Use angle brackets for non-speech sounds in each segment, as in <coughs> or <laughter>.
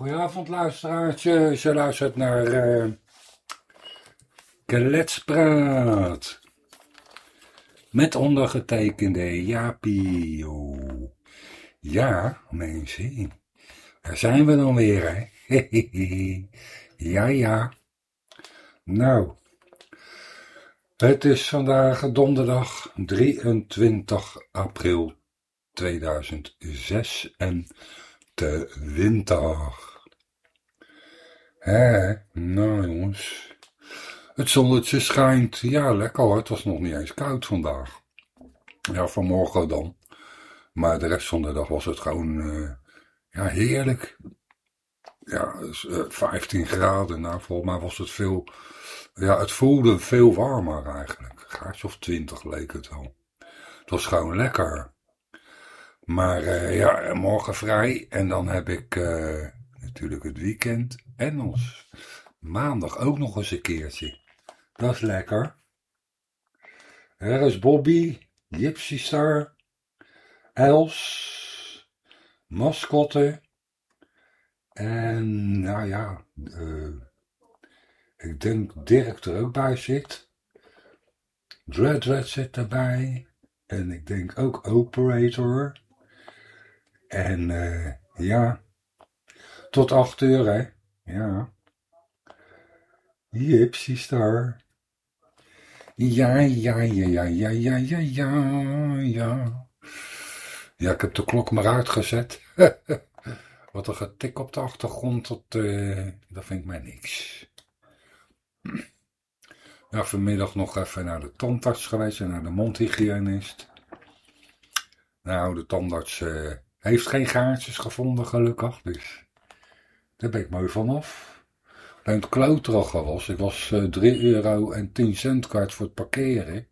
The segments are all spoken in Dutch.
Goedenavond luisteraartje, je luistert naar uh, Kletspraat. Met ondergetekende Japio. Ja, mensen, daar zijn we dan weer, hè. <laughs> ja, ja. Nou, het is vandaag donderdag 23 april 2006 en de winter. Hé, nou jongens. Het zonnetje schijnt. Ja, lekker hoor. Het was nog niet eens koud vandaag. Ja, vanmorgen dan. Maar de rest van de dag was het gewoon uh, ja, heerlijk. Ja, 15 eh, graden. Nou, volgens mij was het veel... Ja, het voelde veel warmer eigenlijk. Graadje of 20 leek het wel. Het was gewoon lekker. Maar uh, ja, morgen vrij. En dan heb ik natuurlijk het weekend. En ons maandag ook nog eens een keertje. Dat is lekker. Er is Bobby, Gypsy Star, Els, Mascotte. En nou ja, uh, ik denk Dirk er ook bij zit. Dreadred zit erbij. En ik denk ook Operator. En uh, ja, tot acht uur hè. Ja. Gypsy Star. Ja, ja, ja, ja, ja, ja, ja, ja, ja. Ja, ik heb de klok maar uitgezet. <laughs> Wat een getik op de achtergrond, dat, uh, dat vind ik mij niks. Ja, vanmiddag nog even naar de tandarts geweest en naar de mondhygiënist. Nou, de tandarts uh, heeft geen gaatjes gevonden, gelukkig. Dus daar ben ik mooi vanaf. Het kloterige was, ik was uh, 3 euro en 10 cent kwijt voor het parkeren.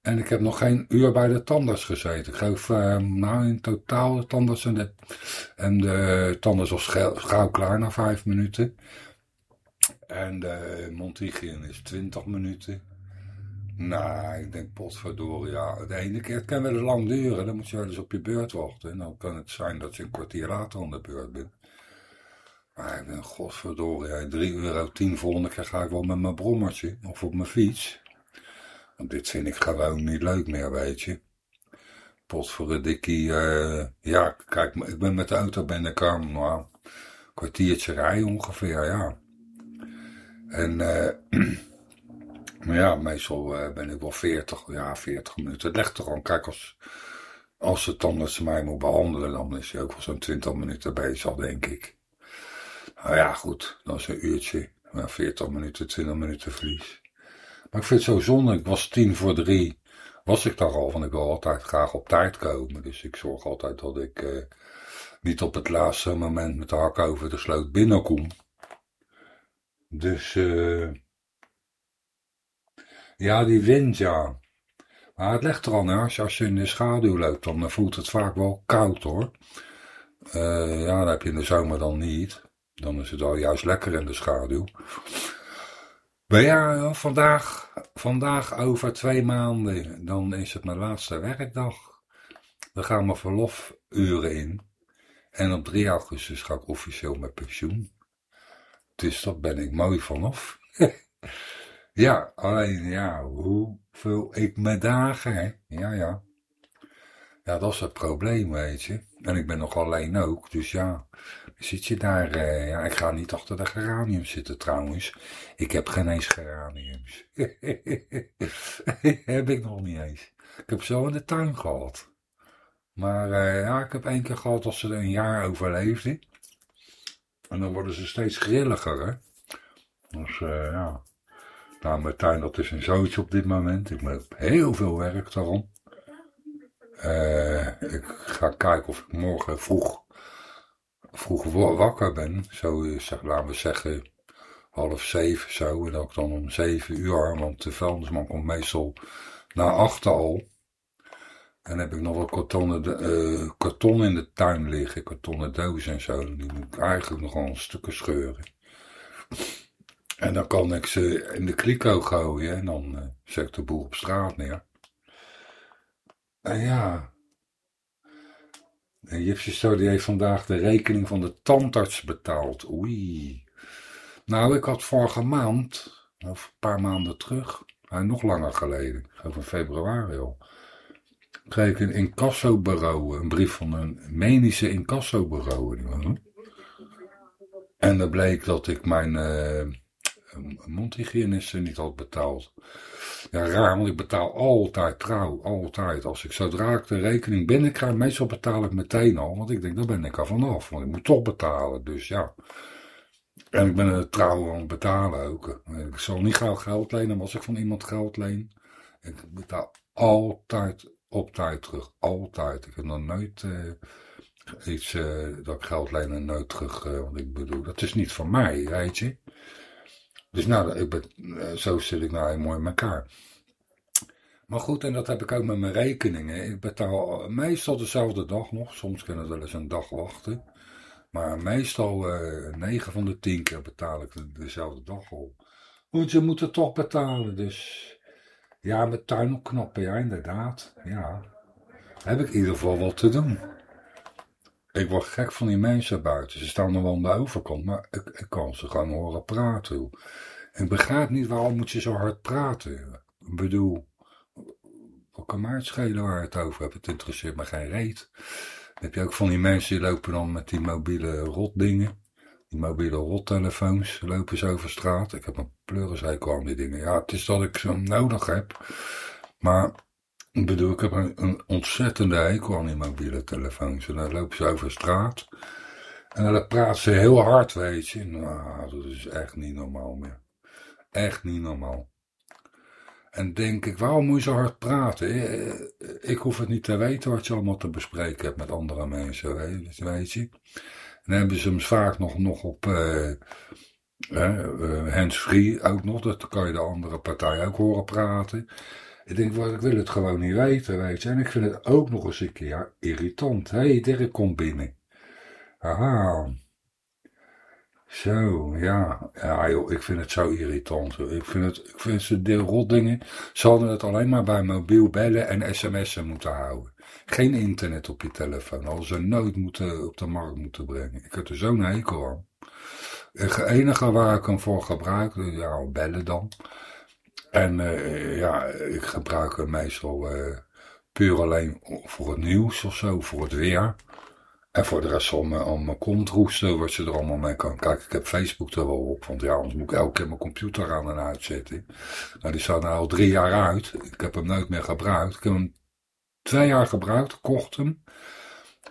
En ik heb nog geen uur bij de tandarts gezeten. Ik geloof, uh, nou in totaal de tandarts en de, en tandarts was gauw klaar na 5 minuten. En de mondhygiëne is 20 minuten. Nou, ik denk potverdorie, ja. De ene keer kan wel lang duren, dan moet je wel eens op je beurt wachten. En dan kan het zijn dat je een kwartier later aan de beurt bent. Maar ik ben godverdorie, 3 euro 10 volgende keer ga ik wel met mijn brommertje of op mijn fiets. Want dit vind ik gewoon niet leuk meer, weet je. Pot voor een uh, ja, kijk, ik ben met de auto ben ik nou, een kwartiertje rijden ongeveer, ja. En, uh, <clears throat> maar ja, meestal uh, ben ik wel 40, ja, 40 minuten. Het legt er gewoon, kijk, als, als dat ze mij moet behandelen, dan is hij ook wel zo'n 20 minuten bezig, denk ik. Nou ja, goed, dan is een uurtje, 40 minuten, 20 minuten verlies. Maar ik vind het zo zonde, ik was tien voor drie, was ik daar al, want ik wil altijd graag op tijd komen. Dus ik zorg altijd dat ik uh, niet op het laatste moment met de hak over de sloot binnenkom. Dus, uh, ja, die wind, ja. Maar het legt er al naar, als je, in de schaduw loopt, dan voelt het vaak wel koud hoor. Uh, ja, dat heb je in de zomer dan niet. Dan is het al juist lekker in de schaduw. Maar ja, vandaag, vandaag over twee maanden, dan is het mijn laatste werkdag. Dan gaan mijn verlofuren in. En op 3 augustus ga ik officieel met pensioen. Dus dat ben ik mooi vanaf. <laughs> ja, alleen ja, hoeveel ik mijn dagen? Ja, ja. Ja, dat is het probleem, weet je. En ik ben nog alleen ook, dus ja. Zit je daar, uh, ja, ik ga niet achter de geraniums zitten trouwens. Ik heb geen eens geraniums. <laughs> heb ik nog niet eens. Ik heb zo in de tuin gehad. Maar uh, ja, ik heb één keer gehad als ze een jaar overleefden. En dan worden ze steeds grilliger, hè. Dus uh, ja. Nou, mijn tuin, dat is een zootje op dit moment. Ik heb heel veel werk daarom. Ik ga kijken of ik morgen vroeg, vroeg wakker ben. Zo, zeg, laten we zeggen, half zeven zo. En ik dan om zeven uur, want de vuilnisman komt meestal na achter al. En heb ik nog wat kartonnen, uh, karton in de tuin liggen, kartonnen dozen en zo. Die moet ik eigenlijk nog een stukken scheuren. En dan kan ik ze in de kliko gooien en dan uh, zet ik de boel op straat neer. En ja. En Gypsy die heeft vandaag de rekening van de tandarts betaald. Oei. Nou, ik had vorige maand, of een paar maanden terug, nou, nog langer geleden, over februari al, kreeg ik een incassobureau, een brief van een medische incassobureau. En dan bleek dat ik mijn uh, mondhygiëniste niet had betaald. Ja, raar, want ik betaal altijd trouw, altijd. Als ik zodra ik de rekening binnenkrijg, meestal betaal ik meteen al, want ik denk, daar ben ik er vanaf, want ik moet toch betalen, dus ja. En ik ben trouw aan het betalen ook. Ik zal niet gauw geld lenen, maar als ik van iemand geld leen, ik betaal altijd op tijd terug, altijd. Ik heb nog nooit uh, iets uh, dat ik geld leen en nooit terug, uh, want ik bedoel, dat is niet van mij, weet je. Dus nou, ik ben, zo zit ik nou mooi in elkaar. Maar goed, en dat heb ik ook met mijn rekeningen. Ik betaal meestal dezelfde dag nog. Soms kunnen we wel eens een dag wachten. Maar meestal uh, 9 van de 10 keer betaal ik dezelfde dag al. Want je moet het toch betalen, dus... Ja, met tuin opknappen, ja, inderdaad. Ja. Heb ik in ieder geval wat te doen. Ik word gek van die mensen buiten. Ze staan er wel aan de overkant, maar ik, kan ze gewoon horen praten. Ik begrijp niet waarom moet je zo hard praten. Ik bedoel, wat kan mij het schelen waar het over hebt? Het interesseert me geen reet. Heb je ook van die mensen die lopen dan met die mobiele rotdingen. Die mobiele rottelefoons lopen ze over straat. Ik heb een pleurishekel aan die dingen. Ja, het is dat ik ze nodig heb. Maar ik bedoel, ik heb een, ontzettende hekel aan die mobiele telefoons. En dan lopen ze over straat. En dan praten ze heel hard, weet je. Nou, dat is echt niet normaal meer. Echt niet normaal. En denk ik, waarom moet je zo hard praten? Eh, ik hoef het niet te weten wat je allemaal te bespreken hebt met andere mensen, weet je. En dan hebben ze hem vaak nog, nog op uh, uh, hands-free ook nog. Dat kan je de andere partij ook horen praten. Ik denk, wat, ik wil het gewoon niet weten, weet je. En ik vind het ook nog eens een keer irritant. Hé, hey, Dirk komt binnen. Aha. Zo, ja. Ja, joh, ik vind het zo irritant. Ik vind het, ik vind ze de rotdingen. Ze hadden het alleen maar bij mobiel bellen en sms'en moeten houden. Geen internet op je telefoon. Als ze nooit moeten, op de markt moeten brengen. Ik heb er zo'n hekel aan. Het enige waar ik hem voor gebruik, ja, bellen dan. En uh, ja, ik gebruik hem meestal uh, puur alleen voor het nieuws of zo, voor het weer. En voor de rest om, om mijn kont roesten, wat je er allemaal mee kan. Kijk, ik heb Facebook er wel op, want ja, anders moet ik elke keer mijn computer aan en uitzetten. Nou, die staat nou al drie jaar uit. Ik heb hem nooit meer gebruikt. Ik heb hem twee jaar gebruikt, kocht hem.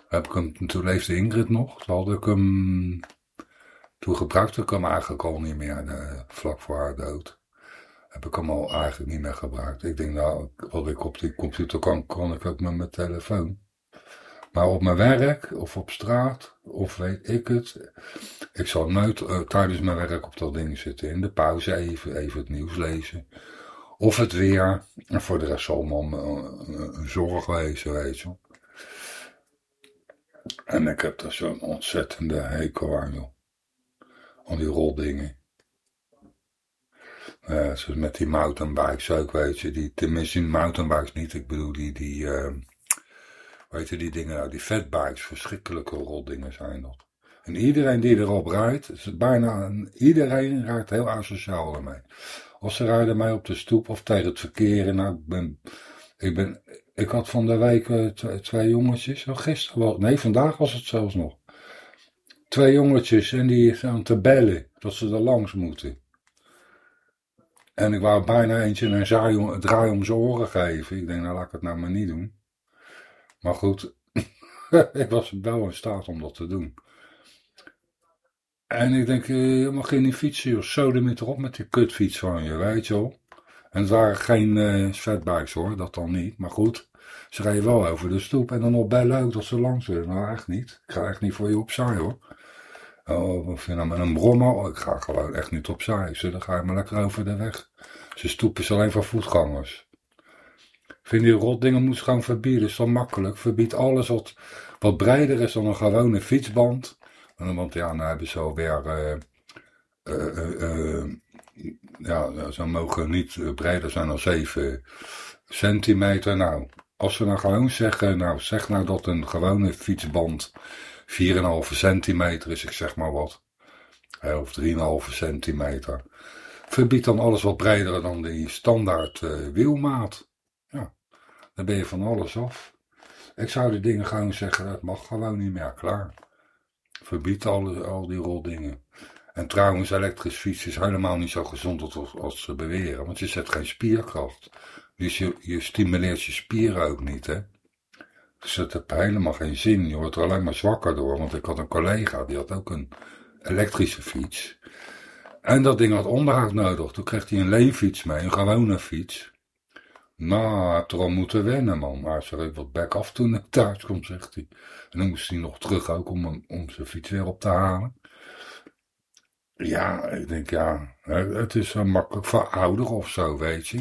Heb ik hem, toen leefde Ingrid nog. Toen had ik hem, toen gebruikte ik hem eigenlijk al niet meer, eh, vlak voor haar dood. Heb ik hem al eigenlijk niet meer gebruikt. Ik denk nou, wat ik op die computer kan, kan ik ook met mijn telefoon. Maar op mijn werk of op straat of weet ik het. Ik zal nooit uh, tijdens mijn werk op dat ding zitten. In de pauze even, even het nieuws lezen. Of het weer. En voor de rest allemaal een, een zorg wezen, weet je. En ik heb daar zo'n ontzettende hekel aan, joh. Al die roldingen. Uh, zoals met die mountainbikes ook, weet je. Die, tenminste, mountainbikes niet. Ik bedoel, die, die, uh, weet je, die dingen nou, die fatbikes, verschrikkelijke rotdingen zijn dat. En iedereen die erop rijdt, bijna iedereen raakt heel asociaal ermee. Of ze rijden mij op de stoep of tegen het verkeer. Nou, ik ben, ik ben, ik had van de week uh, twee jongetjes, oh, gisteren wel, nee, vandaag was het zelfs nog. Twee jongetjes en die staan te bellen dat ze er langs moeten. En ik wou bijna eentje een zaai, draai om zijn oren geven. Ik denk, nou laat ik het nou maar niet doen. Maar goed, <laughs> ik was wel in staat om dat te doen. En ik denk, eh, je mag geen fietsen, of zo ermee erop met die kutfiets van je, weet je wel. En het waren geen uh, hoor, dat dan niet. Maar goed, ze rijden wel over de stoep en dan nog bellen ook dat ze langs willen. Nou, echt niet. Ik ga echt niet voor je opzij hoor. Oh, of je nou met een brommer, ik ga gewoon echt niet opzij. Dus dan ga je maar lekker over de weg. Ze stoepen is alleen voor voetgangers. Vind je rotdingen moet gewoon verbieden, is zo makkelijk. Verbied alles wat, wat breder is dan een gewone fietsband. Want ja, dan hebben ze alweer... Uh, ja, ze mogen niet breder zijn dan 7 centimeter. Nou, als ze nou gewoon zeggen, nou zeg nou dat een gewone fietsband 4,5 centimeter is, ik zeg maar wat. Of 3,5 centimeter. Verbied dan alles wat breder dan die standaard uh, wielmaat. Ja, dan ben je van alles af. Ik zou die dingen gewoon zeggen, dat mag gewoon niet meer, klaar. Verbied al, al die roldingen. En trouwens, elektrisch fietsen is helemaal niet zo gezond als, als ze beweren, want je zet geen spierkracht. Dus je, je stimuleert je spieren ook niet, hè. Dus dat heeft helemaal geen zin. Je wordt er alleen maar zwakker door. Want ik had een collega, die had ook een elektrische fiets. En dat ding had onderhoud nodig. Toen kreeg hij een leenfiets mee, een gewone fiets. Nou, heb er al moeten wennen, man. Maar ze reed wat bek af toen ik thuis kom, zegt hij. En dan moest hij nog terug ook om, om zijn fiets weer op te halen. Ja, ik denk, ja, het is makkelijk voor ouder of zo, weet je.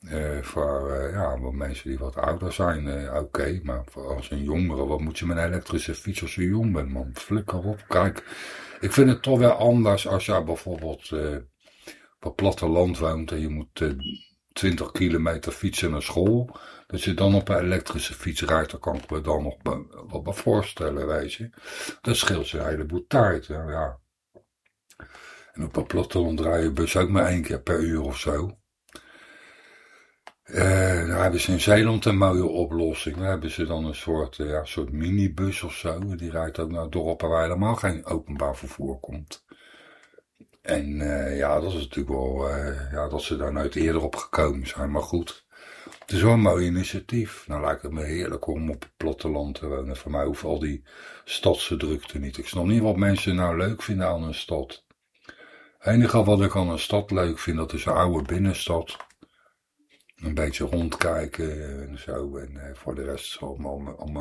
Uh, voor uh, ja, mensen die wat ouder zijn, uh, oké. maar voor als een jongere, wat moet je met een elektrische fiets als je jong bent, man? Flikker op. Kijk, ik vind het toch wel anders als je bijvoorbeeld op het platteland woont en je moet 20 kilometer fietsen naar school. Dat je dan op een elektrische fiets rijdt, dan kan ik me dan nog wat voorstellen, weet je. Dat scheelt een heleboel tijd, ja. En op een platteland je bus ook maar één keer per uur of zo. Uh, daar hebben ze in Zeeland een mooie oplossing. Daar hebben ze dan een soort, uh, ja, soort minibus of zo. Die rijdt ook naar dorpen waar helemaal geen openbaar vervoer komt. En uh, ja, dat is natuurlijk wel, ja, dat ze daar nooit eerder op gekomen zijn. Maar goed, het is wel een mooi initiatief. Nou lijkt het me heerlijk om op het platteland te wonen. Voor mij hoeft al die stadse drukte niet. Ik snap niet wat mensen nou leuk vinden aan een stad. Het enige wat ik aan een stad leuk vind, dat is een oude binnenstad een beetje rondkijken en zo. En eh, voor de rest zal me om, om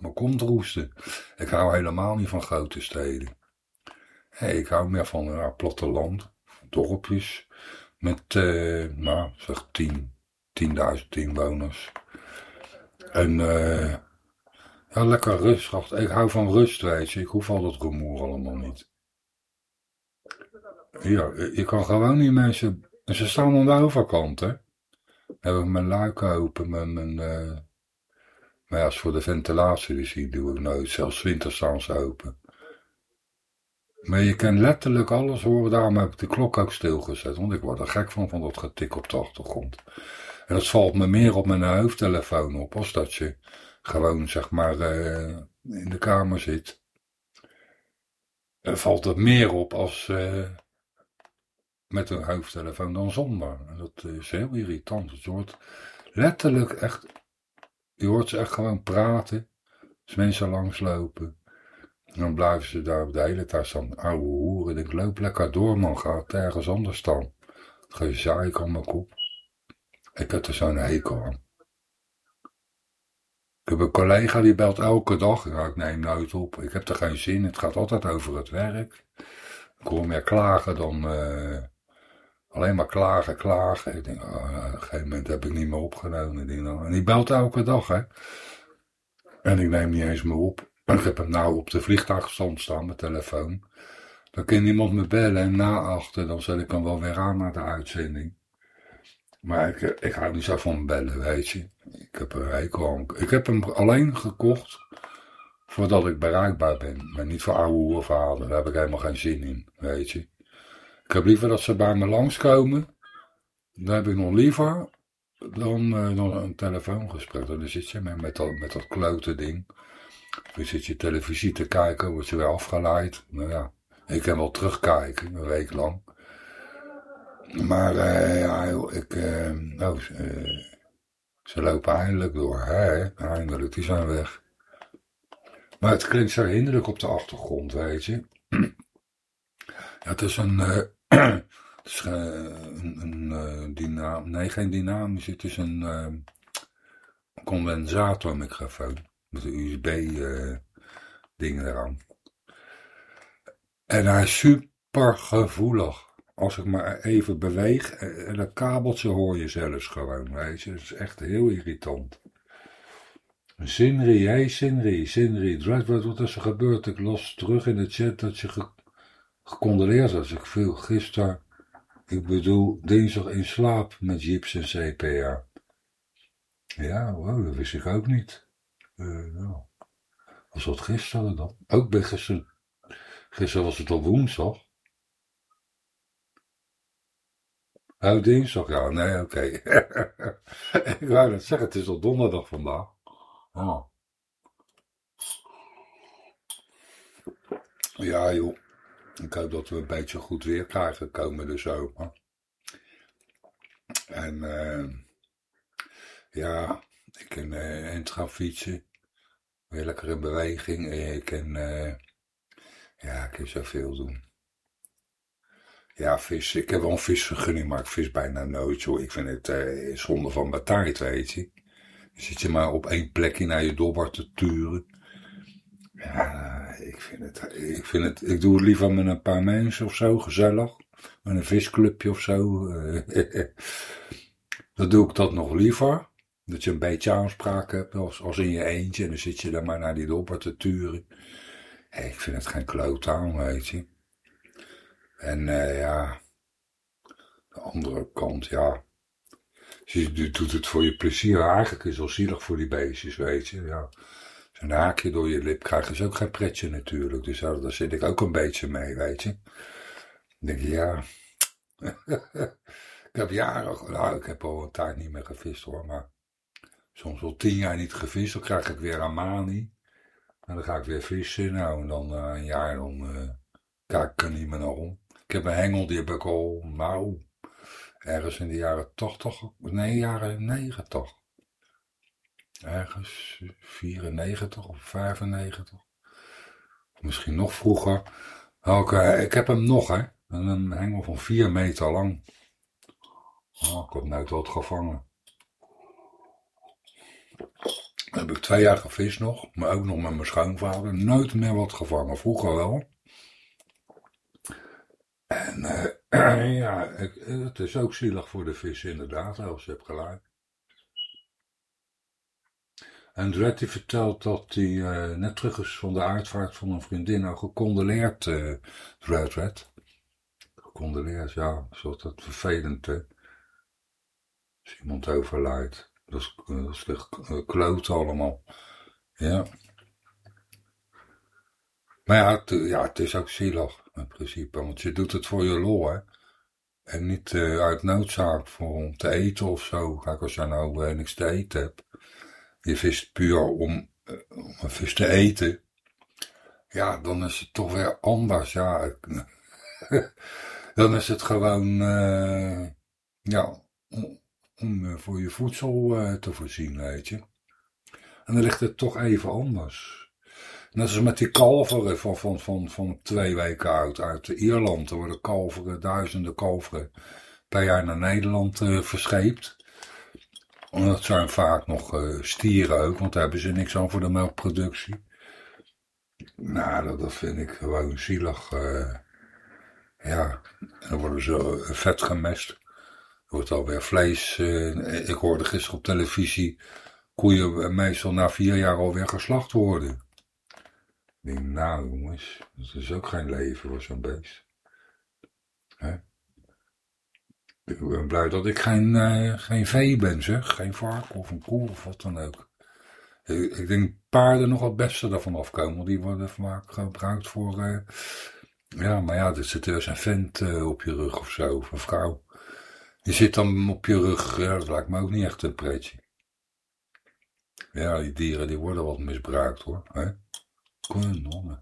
mijn kont roesten. Ik hou helemaal niet van grote steden. Hey, ik hou meer van een platteland, dorpjes. Met, uh, nou, zeg 10, 10.000 inwoners. En uh, ja, lekker rustig. Ik hou van rust, weet je. Ik hoef al dat rumoer allemaal niet. Ja, je kan gewoon niet mensen... En ze staan aan de overkant, hè heb ik mijn luiken open. Mijn, mijn, uh, maar ja, als voor de ventilatie, dus die doe ik nooit. Zelfs ze open. Maar je kan letterlijk alles horen. Daarom heb ik de klok ook stilgezet. Want ik word er gek van, van dat getik op de achtergrond. En dat valt me meer op mijn hoofdtelefoon op. Als dat je gewoon, zeg maar, uh, in de kamer zit. Er valt het meer op als... Uh, met een hoofdtelefoon dan zonder. Dat is heel irritant. Je hoort letterlijk echt, je hoort ze echt gewoon praten. Als mensen langslopen. En dan blijven ze daar de hele tijd staan, ouwe hoeren. Ik loop lekker door man, ga ergens anders staan. Gezeik aan mijn kop. Ik heb er zo'n hekel aan. Ik heb een collega die belt elke dag. ik neem nooit op. Ik heb er geen zin. Het gaat altijd over het werk. Ik hoor meer klagen dan... Uh, Alleen maar klagen, klagen. Ik denk, oh, op een gegeven moment heb ik niet meer opgenomen. En die belt elke dag, hè. En ik neem niet eens meer op. Ik heb hem nou op de vliegtuigstand staan, mijn telefoon. Dan kan iemand me bellen en na achter, dan zet ik hem wel weer aan naar de uitzending. Maar ik, ik hou niet zo van bellen, weet je. Ik heb een hekel Ik heb hem alleen gekocht voordat ik bereikbaar ben. Maar niet voor oude verhalen. Daar heb ik helemaal geen zin in, weet je. Ik heb liever dat ze bij me langskomen. Dan heb ik nog liever dan, uh, dan een telefoongesprek. Dan zit je met, dat, met dat klote ding. Dan zit je televisie te kijken, word je weer afgeleid. Nou ja, ik kan wel terugkijken, een week lang. Maar uh, ja, ik, uh, oh, ze lopen eindelijk door. Hè? Eindelijk, die zijn weg. Maar het klinkt zo hinderlijk op de achtergrond, weet je. Ja, <clears throat> het is een, het is een, een nee geen dynamisch, het is een condensatormicrofoon met een USB ding eraan. En hij is super gevoelig. Als ik maar even beweeg, en dat kabeltje hoor je zelfs gewoon, weet je. Dat is echt heel irritant. Sinri, hey Sinri, Sinri, wat, wat is er gebeurd? Ik los terug in de chat dat je gecondoleerd als ik viel gisteren, ik bedoel dinsdag in slaap met Jeeps en CPA. Ja, wow, dat wist ik ook niet. Uh, nou. Was dat gisteren dan? Ook bij gisteren. Gisteren was het al woensdag. Oh, dinsdag, ja, nee, oké. <laughs> ik wou net zeggen, het is al donderdag vandaag. Oh. Ja, joh. Ik hoop dat we een beetje goed weer krijgen komende zomer. En uh, ja, ik kan uh, eind gaan fietsen. Weer lekker in beweging. Ik kan, uh, ja, ik kan zoveel doen. Ja, vis. Ik heb wel een visvergunning, maar ik vis bijna nooit, joh. Ik vind het zonde van mijn tijd, weet je. Zit je maar op één plekje naar je dobber te turen. Ja, ik vind het, ik vind het, ik doe het liever met een paar mensen of zo, gezellig. Met een visclubje of zo. <laughs> dan doe ik dat nog liever. Dat je een beetje aanspraak hebt, als, als in je eentje. En dan zit je daar maar naar die dobber te turen. ik vind het geen kloot aan, weet je. En uh, ja, de andere kant, ja. Je doet het voor je plezier. Eigenlijk is het wel zielig voor die beestjes, weet je. Ja. Zo'n haakje door je lip krijgen is ook geen pretje natuurlijk. Dus daar, zit ik ook een beetje mee, weet je. Dan denk je, ja. <laughs> ik heb jaren, nou ik heb al een tijd niet meer gevist hoor. Maar soms al tien jaar niet gevist. Dan krijg ik weer Amani. En dan ga ik weer vissen. Nou, en dan uh, een jaar, dan uh, kijk ik er niet meer naar om. Ik heb een hengel, die heb ik al, nou, ergens in de jaren 80, nee, jaren 90. Ergens 94 of 95. Misschien nog vroeger. Ook, uh, ik heb hem nog, hè. Een hengel van 4 meter lang. Oh, ik heb nooit wat gevangen. Dan heb ik twee jaar gevist nog, maar ook nog met mijn schoonvader. Nooit meer wat gevangen. Vroeger wel. En uh, <clears throat> ja, het is ook zielig voor de vis inderdaad, als je hebt gelijk. En Dreddy vertelt dat hij uh, net terug is van de uitvaart van een vriendin. Nou, gecondoleerd, uh, Dred. Gecondoleerd, ja, zoals dat vervelend, hè. Als iemand overlijdt. Dat is, dat is kloot allemaal. Ja. Maar ja het, ja, het is ook zielig in principe. Want je doet het voor je lol, hè. En niet uh, uit noodzaak voor om te eten of zo. Kijk, als je nou uh, niks te eten hebt. Je vist puur om, uh, om vis te eten. Ja, dan is het toch weer anders. Ja, <laughs> dan is het gewoon, ja, om, om voor je voedsel te voorzien, weet je. En dan ligt het toch even anders. Net als met die kalveren van, van, van, van twee weken oud uit Ierland. Er worden kalveren, duizenden kalveren per jaar naar Nederland verscheept. En dat zijn vaak nog uh, stieren ook, want daar hebben ze niks aan voor de melkproductie. Nou, dat, vind ik gewoon zielig. Uh, ja, dan worden ze vet gemest. Er wordt alweer vlees. ik hoorde gisteren op televisie koeien meestal na vier jaar alweer geslacht worden. Ik denk, nou jongens, dat is ook geen leven voor zo'n beest. Hè? Ik ben blij dat ik geen, uh, geen vee ben, zeg. Geen vark of een koe of wat dan ook. Ik, denk paarden nog het beste daarvan afkomen. Want die worden vaak gebruikt voor... Uh, ja, maar ja, er zit dus een vent uh, op je rug of zo. Of een vrouw. Die zit dan op je rug. Ja, dat lijkt me ook niet echt een pretje. Ja, die dieren die worden wat misbruikt hoor. Hè? Kanonnen.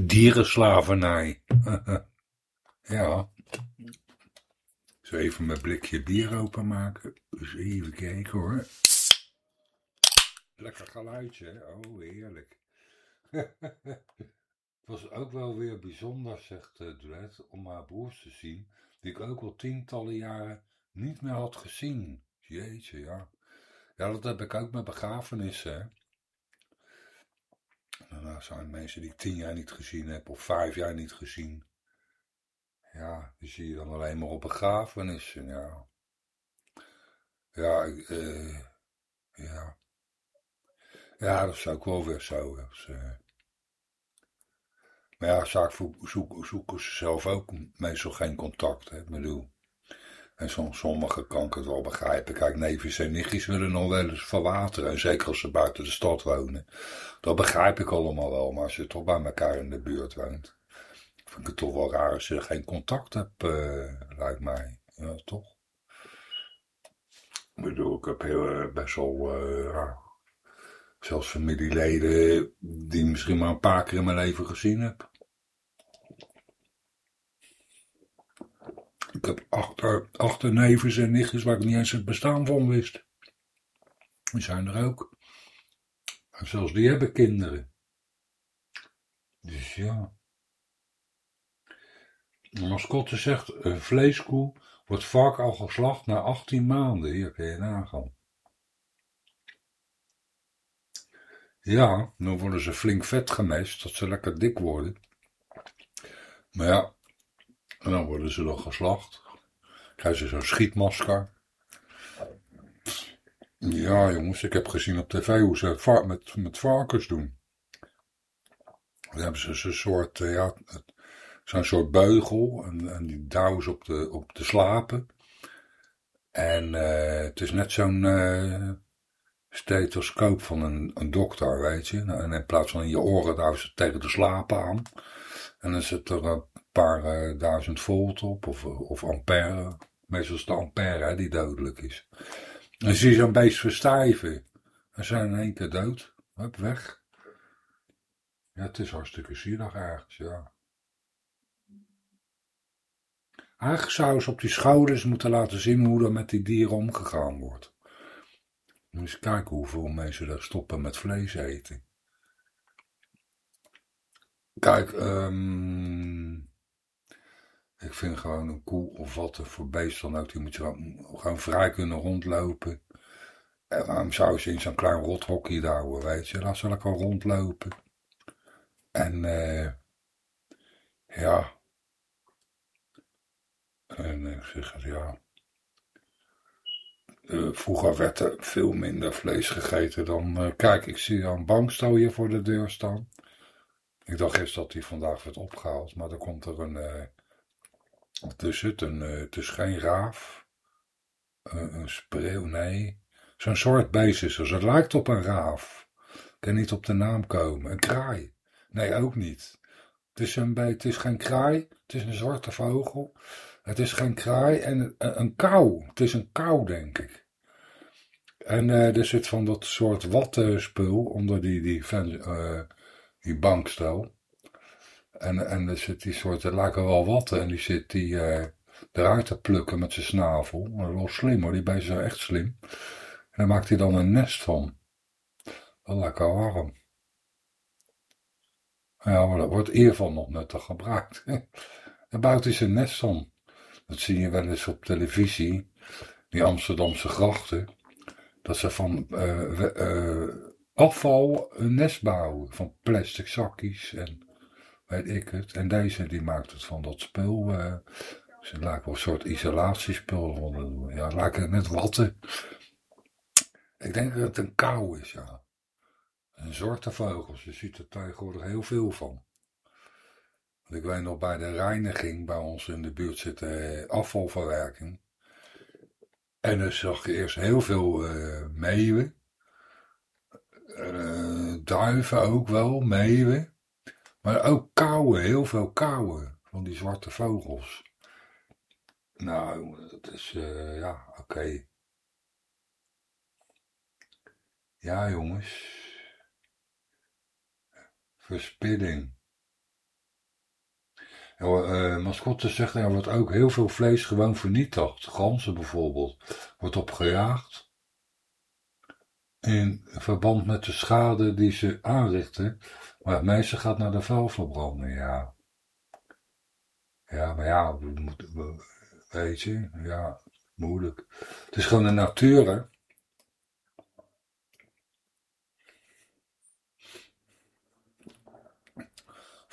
Dierenslavernij. <laughs> ja. Zo even mijn blikje bier openmaken. Dus even kijken hoor. Lekker geluidje? Oh, heerlijk. Het <laughs> was ook wel weer bijzonder, zegt uh, om haar broers te zien, die ik ook al tientallen jaren niet meer had gezien. Jeetje, ja. Ja, dat heb ik ook met begrafenissen. Daarna zijn mensen die ik tien jaar niet gezien heb of vijf jaar niet gezien. Ja, die zie je dan alleen maar op begrafenissen, ja. Ja, uh, ja. Ja, dat is ook wel weer zo. Dus, maar ja, zaak zoeken, ze zelf ook meestal geen contact. Hè. Ik bedoel, En sommigen kan ik het wel begrijpen. Kijk, neefjes en nichtjes willen nog wel eens verwateren. En zeker als ze buiten de stad wonen. Dat begrijp ik allemaal wel. Maar als je toch bij elkaar in de buurt woont. Vind ik het toch wel raar als je geen contact hebt, uh, lijkt mij. Ja, toch? Ik bedoel, ik heb heel, uh, best wel... Uh, zelfs familieleden die misschien maar een paar keer in mijn leven gezien heb. Ik heb achter, achter nevens en nichtjes waar ik niet eens het bestaan van wist. Die zijn er ook. En zelfs die hebben kinderen. Dus ja. De mascotte zegt, een vleeskoe wordt vaak al geslacht na 18 maanden. Hier kun je nagaan. Ja, dan worden ze flink vet gemest, dat ze lekker dik worden. Maar ja, en dan worden ze dan geslacht. Krijgen ze zo'n schietmasker. Ja, jongens, ik heb gezien op tv hoe ze het met, met varkens doen. Dan hebben ze zo'n soort, eh, ja, zo'n soort beugel. En, en die douwen ze op de, op de slapen. En uh, het is net zo'n uh, stethoscoop van een, een dokter, weet je. En in plaats van in je oren douwen ze tegen de slapen aan. En dan zit er een paar uh, duizend volt op, of, of ampère. Meestal is de ampère hè, die dodelijk is. En zie je zo'n beest verstijven. En zijn in één keer dood. Hup, weg. Ja, het is hartstikke zielig ergens, ja. Eigenlijk zou ze op die schouders moeten laten zien hoe er met die dieren omgegaan wordt. Moet eens kijken hoeveel mensen daar stoppen met vlees eten. Kijk, um, ik vind gewoon een koe of wat voor beest dan ook, die moet gewoon vrij kunnen rondlopen. En waarom zou ze in zo'n klein rothokje houden, weet je? Laat ze lekker rondlopen. En uh, ja. En ik zeg ja. Uh, vroeger werd er veel minder vlees gegeten dan... Uh, kijk, ik zie een bankstel hier voor de deur staan. Ik dacht eerst dat die vandaag werd opgehaald, maar dan komt er een... Uh, het? Een, het is geen raaf. een spreeuw, nee. Zo'n soort beest. Het lijkt op een raaf. Ik kan niet op de naam komen. Een kraai. Nee, ook niet. Het is, een, het is geen kraai. Het is een zwarte vogel. Het is geen kraai en een, een kou. Het is een kou, denk ik. En uh, er zit van dat soort wattenspul onder die, die, uh, die bankstel. En, en er zit die soort, er lijken wel watten en die zit die uh, eruit te plukken met zijn snavel. Maar wel slim hoor, die beesten zijn echt slim. En daar maakt hij dan een nest van. Wel lekker warm. Ja, maar dat wordt geval nog nuttig gebruikt. en buiten is een nest van. Dat zie je wel eens op televisie. Die Amsterdamse grachten. Dat ze van uh, uh, afval een nest bouwen. Van plastic zakjes en weet ik het. En deze die maakt het van dat spul. Ze lijkt wel een soort isolatiespul. Ja, lijkt net watten. Ik denk dat het een kou is, ja. Een zwarte vogels, je ziet er tegenwoordig heel veel van. Ik weet nog bij de reiniging bij ons in de buurt zit uh, afvalverwerking. En dan zag je eerst heel veel uh, meeuwen. Uh, duiven ook wel, meeuwen. Maar ook kauwen, heel veel kauwen van die zwarte vogels. Nou, dat is, ja, oké. Ja, jongens. Verspilling. Uh, mascotte zegt, er wordt ook heel veel vlees gewoon vernietigd. Ganzen bijvoorbeeld. Wordt opgejaagd. In verband met de schade die ze aanrichten. Maar het meeste gaat naar de vuilverbranding, ja. Ja, maar ja, we moeten, weet je, ja, moeilijk. Het is gewoon de natuur, hè.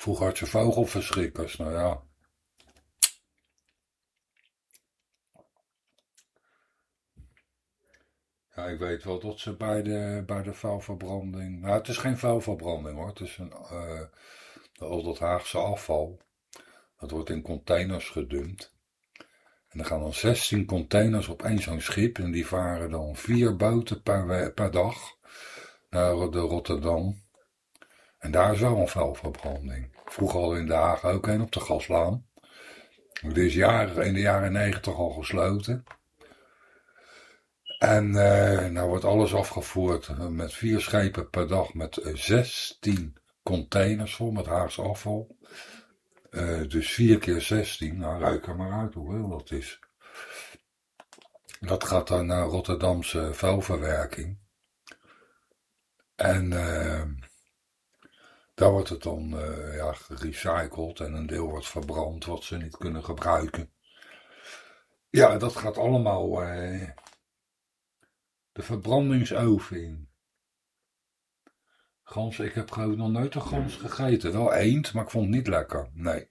Vroeger had je vogelverschrikkers, nou ja. Ja, ik weet wel dat ze bij de, bij de vuilverbranding... Nou, het is geen vuilverbranding hoor. Het is een, uh, al dat Haagse afval. Dat wordt in containers gedumpt. En er gaan dan 16 containers op één zo'n schip. En die varen dan vier boten per, per dag naar de Rotterdam. En daar is wel een vuilverbranding. Vroeger al in Den Haag ook een op de gaslaan. Die is jaren, in de jaren 90 al gesloten. En uh, nou wordt alles afgevoerd met vier schepen per dag met 16 containers vol met Haagse afval. Dus 4 keer 16, nou ruik er maar uit hoeveel dat is. Dat gaat dan naar Rotterdamse vuilverwerking. En daar wordt het dan uh, ja, gerecycled en een deel wordt verbrand wat ze niet kunnen gebruiken. Ja, dat gaat allemaal de verbrandingsoven in. Gans, ik heb gewoon nog nooit een gans gegeten. Wel eend, maar ik vond het niet lekker. Nee.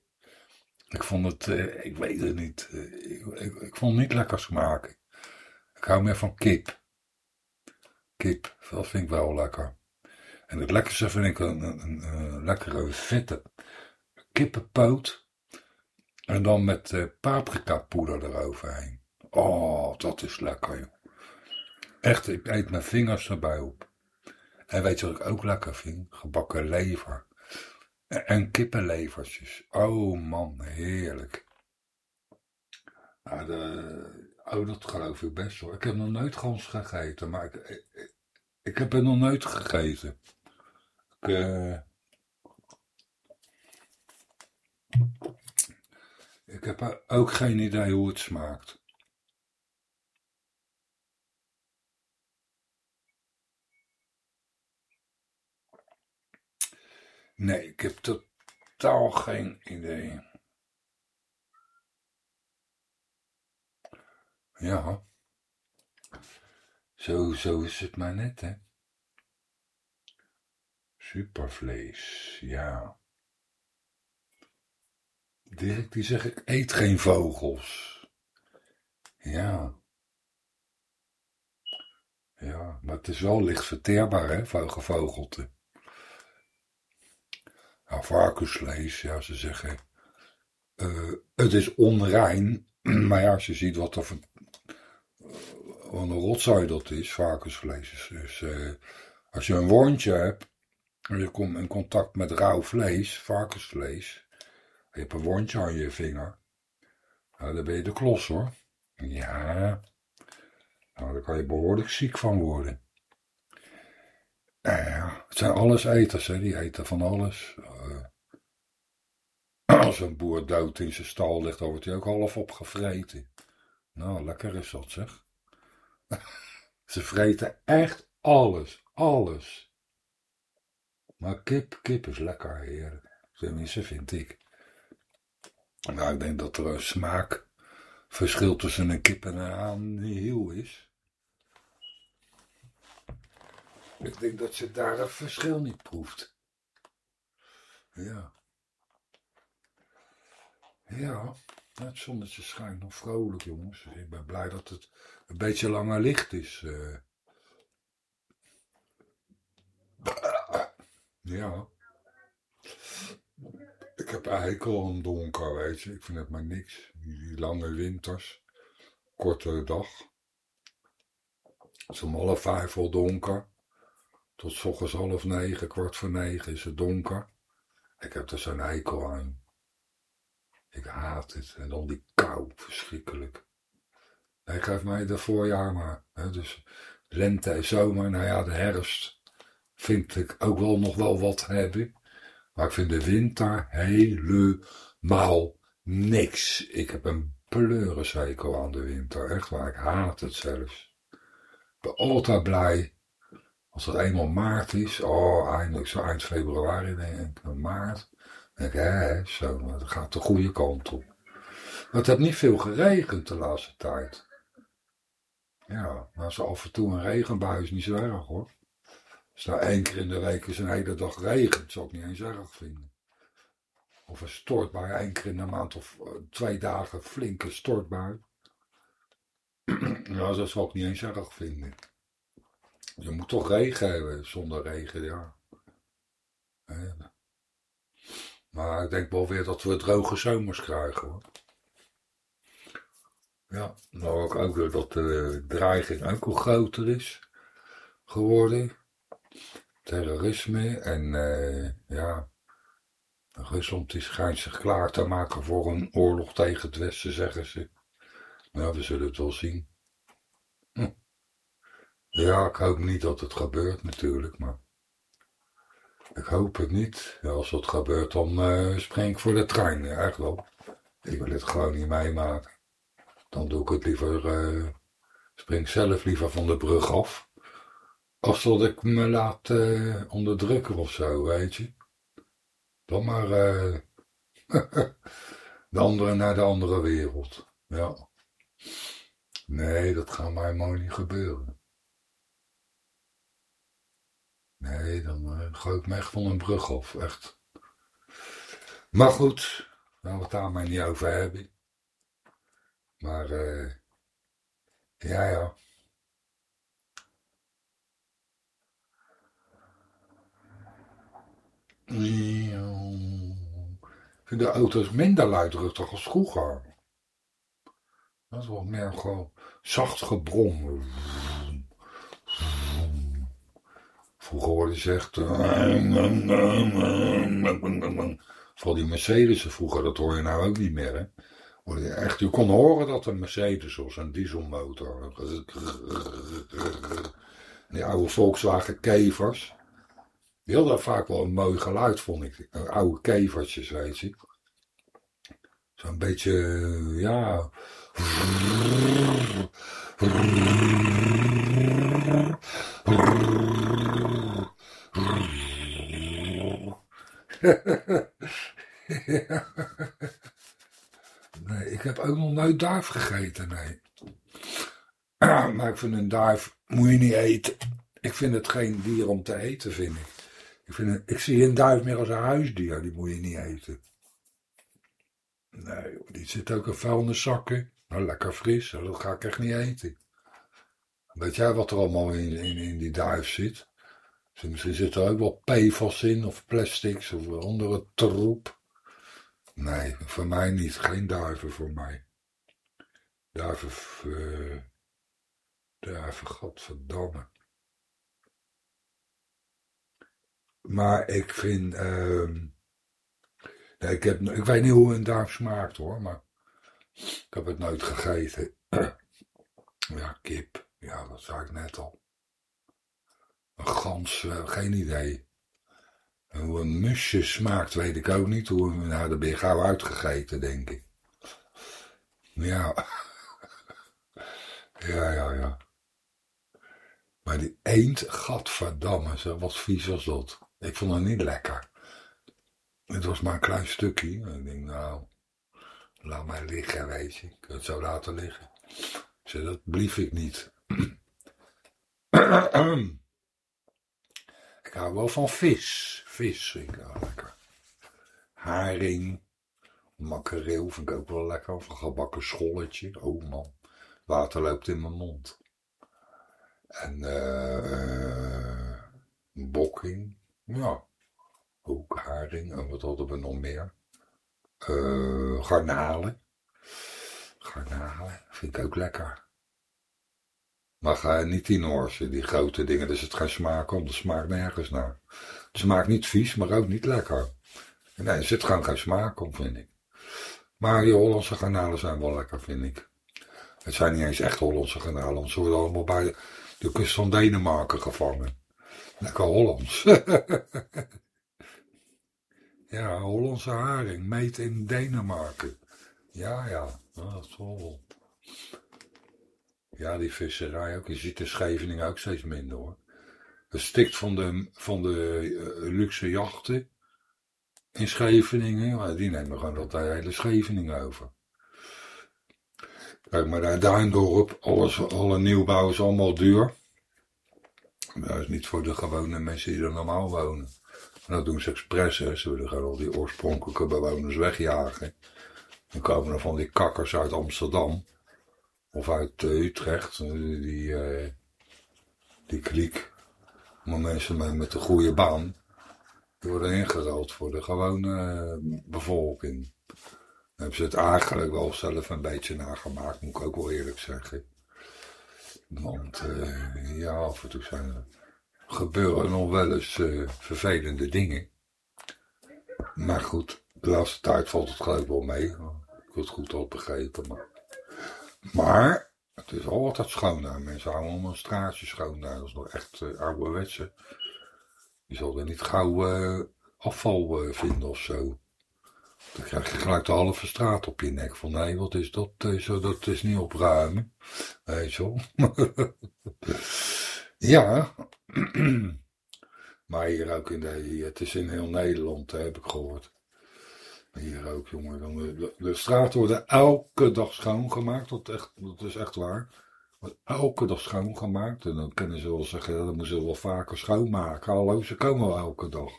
Ik vond het, uh, ik weet het niet. Ik, ik, ik, vond het niet lekker smaken. Ik hou meer van kip. Kip, dat vind ik wel lekker. En het lekkerste vind ik een, een, een lekkere vette kippenpoot. En dan met uh, paprika poeder eroverheen. Oh, dat is lekker joh. Echt, ik eet mijn vingers erbij op. En weet je wat ik ook lekker vind? Gebakken lever. En kippenlevertjes. Oh man, heerlijk. Nou, de, oh, dat geloof ik best hoor. Ik heb nog nooit gans gegeten, maar ik, ik, heb het nog nooit gegeten. Ik, uh, ik heb ook geen idee hoe het smaakt. Nee, ik heb totaal geen idee. Ja. Zo, zo is het maar net, hè. Supervlees, ja. Dirk die zegt, ik eet geen vogels. Ja. Ja, maar het is wel licht verteerbaar, hè, gevogelte. Nou, varkensvlees, ja, ze zeggen, uh, het is onrein, <clears throat> maar ja, als je ziet wat er wat een rotzooi dat is, varkensvlees. Dus als je een wondje hebt, je komt in contact met rauw vlees, varkensvlees, je hebt een wondje aan je vinger, nou, dan ben je de klos hoor. Ja, nou, daar kan je behoorlijk ziek van worden. Ja, het zijn alles eters, hè. die eten van alles. Uh, <clears throat> als een boer dood in zijn stal ligt, dan wordt hij ook half opgevreten. Nou, lekker is dat, zeg. <laughs> Ze vreten echt alles, alles. Maar kip, kip is lekker, heerlijk. Tenminste, vind ik. Nou, ik denk dat er een smaakverschil tussen een kip en een haan heel is. Ik denk dat ze daar een verschil niet proeft. Ja. Ja, het zonnetje schijnt nog vrolijk, jongens. Ik ben blij dat het een beetje langer licht is. Uh. Ja. Ik heb eigenlijk al een donker, weet je. Ik vind het maar niks. Die lange winters. Korte dag. Het is om half vijf al donker. Tot s half negen, kwart voor negen is het donker. Ik heb er zo'n eikel aan. Ik haat het. En dan die kou, verschrikkelijk. Nee, geef mij de voorjaar maar. Hè, dus lente en zomer, nou ja, de herfst vind ik ook wel nog wel wat hebben. Maar ik vind de winter helemaal niks. Ik heb een pleurenzekel aan de winter. Echt waar, ik haat het zelfs. Ik ben altijd blij als het eenmaal maart is, oh, eindelijk zo eind februari, denk ik, maart. denk ik, hè, zo, gaat de goede kant op. Maar het heeft niet veel geregend de laatste tijd. Ja, maar zo af en toe een regenbui is niet zo erg hoor. Als nou één keer in de week is een hele dag regent, zou ik niet eens erg vinden. Of een stortbui, één keer in de maand of uh, twee dagen flinke stortbui. <clears throat> ja, dat zou ik niet eens erg vinden. Je moet toch regen hebben, zonder regen, ja. Maar ik denk wel weer dat we droge zomers krijgen, hoor. Ja, nou ook, ook dat de dreiging ook al groter is geworden. Terrorisme en uh, ja, Rusland is schijnt zich klaar te maken voor een oorlog tegen het Westen, zeggen ze. Nou, we zullen het wel zien. Hm. Ja, ik hoop niet dat het gebeurt natuurlijk, maar ik hoop het niet. Ja, als dat gebeurt, dan uh, spring ik voor de trein, echt wel. Ik wil het gewoon niet meemaken. Dan doe ik het liever, uh, spring zelf liever van de brug af. Als dat ik me laat uh, onderdrukken of zo, weet je. Dan maar <laughs> de andere naar de andere wereld. Ja. Nee, dat gaat mij mooi niet gebeuren. Nee, dan uh, ik me echt van een brug af, echt. Maar goed, laten we het daar maar niet over hebben. Maar, eh, ja, ja. Vind de auto's minder luidruchtig als vroeger. Dat is wat meer gewoon zacht gebrom. Vroeger hoorde je echt... Vooral die Mercedes vroeger, dat hoor je nou ook niet meer, hè. Je, echt, je kon horen dat een Mercedes was, een dieselmotor. Die oude Volkswagen kevers. Die hadden vaak wel een mooi geluid, vond ik. Oude kevertjes, weet je. Zo'n beetje, ja... nee, ik heb ook nog nooit duif gegeten, nee. <clears throat> maar ik vind een duif, moet je niet eten. Ik vind het geen dier om te eten, vind ik. Ik, vind ik zie een duif meer als een huisdier, die moet je niet eten. Nee, die zit ook in vuilniszakken. Nou, lekker fris, dat ga ik echt niet eten. Weet jij wat er allemaal in, in, die duif zit? Misschien zit er ook wel PFAS in, of plastics, of andere troep. Nee, voor mij niet. Geen duiven voor mij. Duiven, uh, duiven, godverdamme. Maar ik vind, nee, ik, heb, ik weet niet hoe een duif smaakt hoor, maar ik heb het nooit gegeten. <clears throat> ja, kip. Ja, dat zei ik net al. Een gans, uh, geen idee. En hoe een musje smaakt, weet ik ook niet. Hoe, nou, dat ben je gauw uitgegeten, denk ik. Ja. <laughs> ja, ja, ja. Maar die eend, gadverdamme, zo, wat vies was dat. Ik vond het niet lekker. Het was maar een klein stukje. ik denk, nou, laat mij liggen, weet je. Ik kan het zo laten liggen. Ze, dat blief ik niet. <clears throat> ik hou wel van vis. Vis vind ik wel lekker. Haring. Makreel vind ik ook wel lekker. Of een gebakken scholletje. Oh man. Water loopt in mijn mond. En uh, bokking. Ja. Ook haring. En wat hadden we nog meer? Uh, garnalen. Garnalen vind ik ook lekker. Maar ga niet die Noorse, die grote dingen, dus het gaat smaken, want het smaakt nergens naar. Het smaakt niet vies, maar ook niet lekker. Nee, er zit gewoon geen smaak om, vind ik. Maar die Hollandse garnalen zijn wel lekker, vind ik. Het zijn niet eens echt Hollandse garnalen, want ze worden allemaal bij de kust van Denemarken gevangen. Lekker Hollands. <laughs> ja, Hollandse haring, meet in Denemarken. Ja, ja, dat is. Ja, die visserij ook. Je ziet de Scheveningen ook steeds minder hoor. Het stikt van de, van de uh, luxe jachten in Scheveningen. Maar die nemen gewoon dat hele Scheveningen over. Kijk maar daar Duindorp, alles, alle nieuwbouw is allemaal duur. Dat is niet voor de gewone mensen die er normaal wonen. En dat doen ze expres, hè. ze willen gewoon al die oorspronkelijke bewoners wegjagen. Dan komen er van die kakkers uit Amsterdam. Of uit uh, Utrecht, eh, die, uh, die kliek. Maar mensen met, met de goede baan. Die worden ingeruild voor de gewone bevolking. Hebben ze het eigenlijk wel zelf een beetje nagemaakt, moet ik ook wel eerlijk zeggen. Want uh, ja, af en toe gebeuren nog wel eens uh, vervelende dingen. Maar goed, de laatste tijd valt het geloof wel mee. Ik het goed al begrepen. Maar, maar het is altijd schoon. Mensen houden allemaal een straatje schoon daar. Dat is nog echt uh, ouderwetse. Je zal er niet gauw afval vinden of zo. Dan krijg je gelijk de halve straat op je nek. Van, hé, wat is dat? Zo, dat is niet opruimen. Weet wel. <laughs> ja. <clears throat> maar hier ook in de... Het is in heel Nederland, heb ik gehoord. Hier ook, jongen. De, de, straten worden elke dag schoongemaakt. Dat, echt, dat is echt waar. Elke dag schoongemaakt. En dan kunnen ze wel zeggen, dat moeten ze wel vaker schoonmaken. Hallo, ze komen wel elke dag.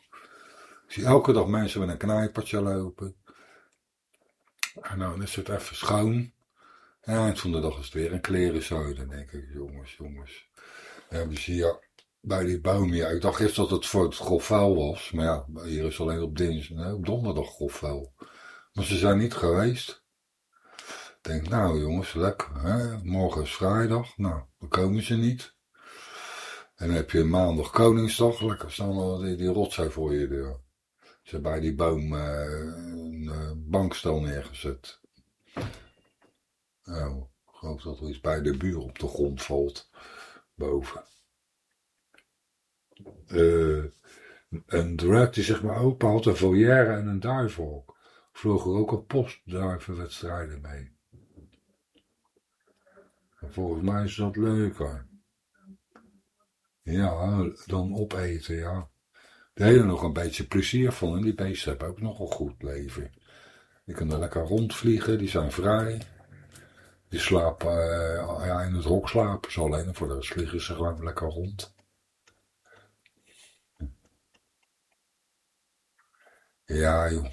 Ik zie elke dag mensen met een knijpertje lopen. En dan is het even schoon. En eind van de dag is het weer een klerenzooi. Dan denk ik, jongens, jongens. En we zien hier bij die boom hier. Ik dacht eerst dat het voor het grof was. Maar ja, hier is alleen op dinsdag, op donderdag grof Maar ze zijn niet geweest. Ik denk, nou jongens, lekker. Hè? Morgen is vrijdag. Nou, dan komen ze niet. En dan heb je maandag Koningsdag. Lekker staan al die, die rotzooi voor je deur. Ze bij die boom uh, een uh, bankstel neergezet. Nou, ik geloof dat er iets bij de buur op de grond valt. Boven. Uh, een draad die zeg maar open had, een volière en een duivenhok. Vlogen ook een postduivenwedstrijden mee. En volgens mij is dat leuker. Ja, dan opeten, ja. De hele nog een beetje plezier van. En die beesten hebben ook nog een goed leven. Die kunnen lekker rondvliegen, die zijn vrij. Die slapen, uh, ja, in het hok slapen ze alleen. Voor de rest vliegen ze gewoon lekker rond. Ja, joh.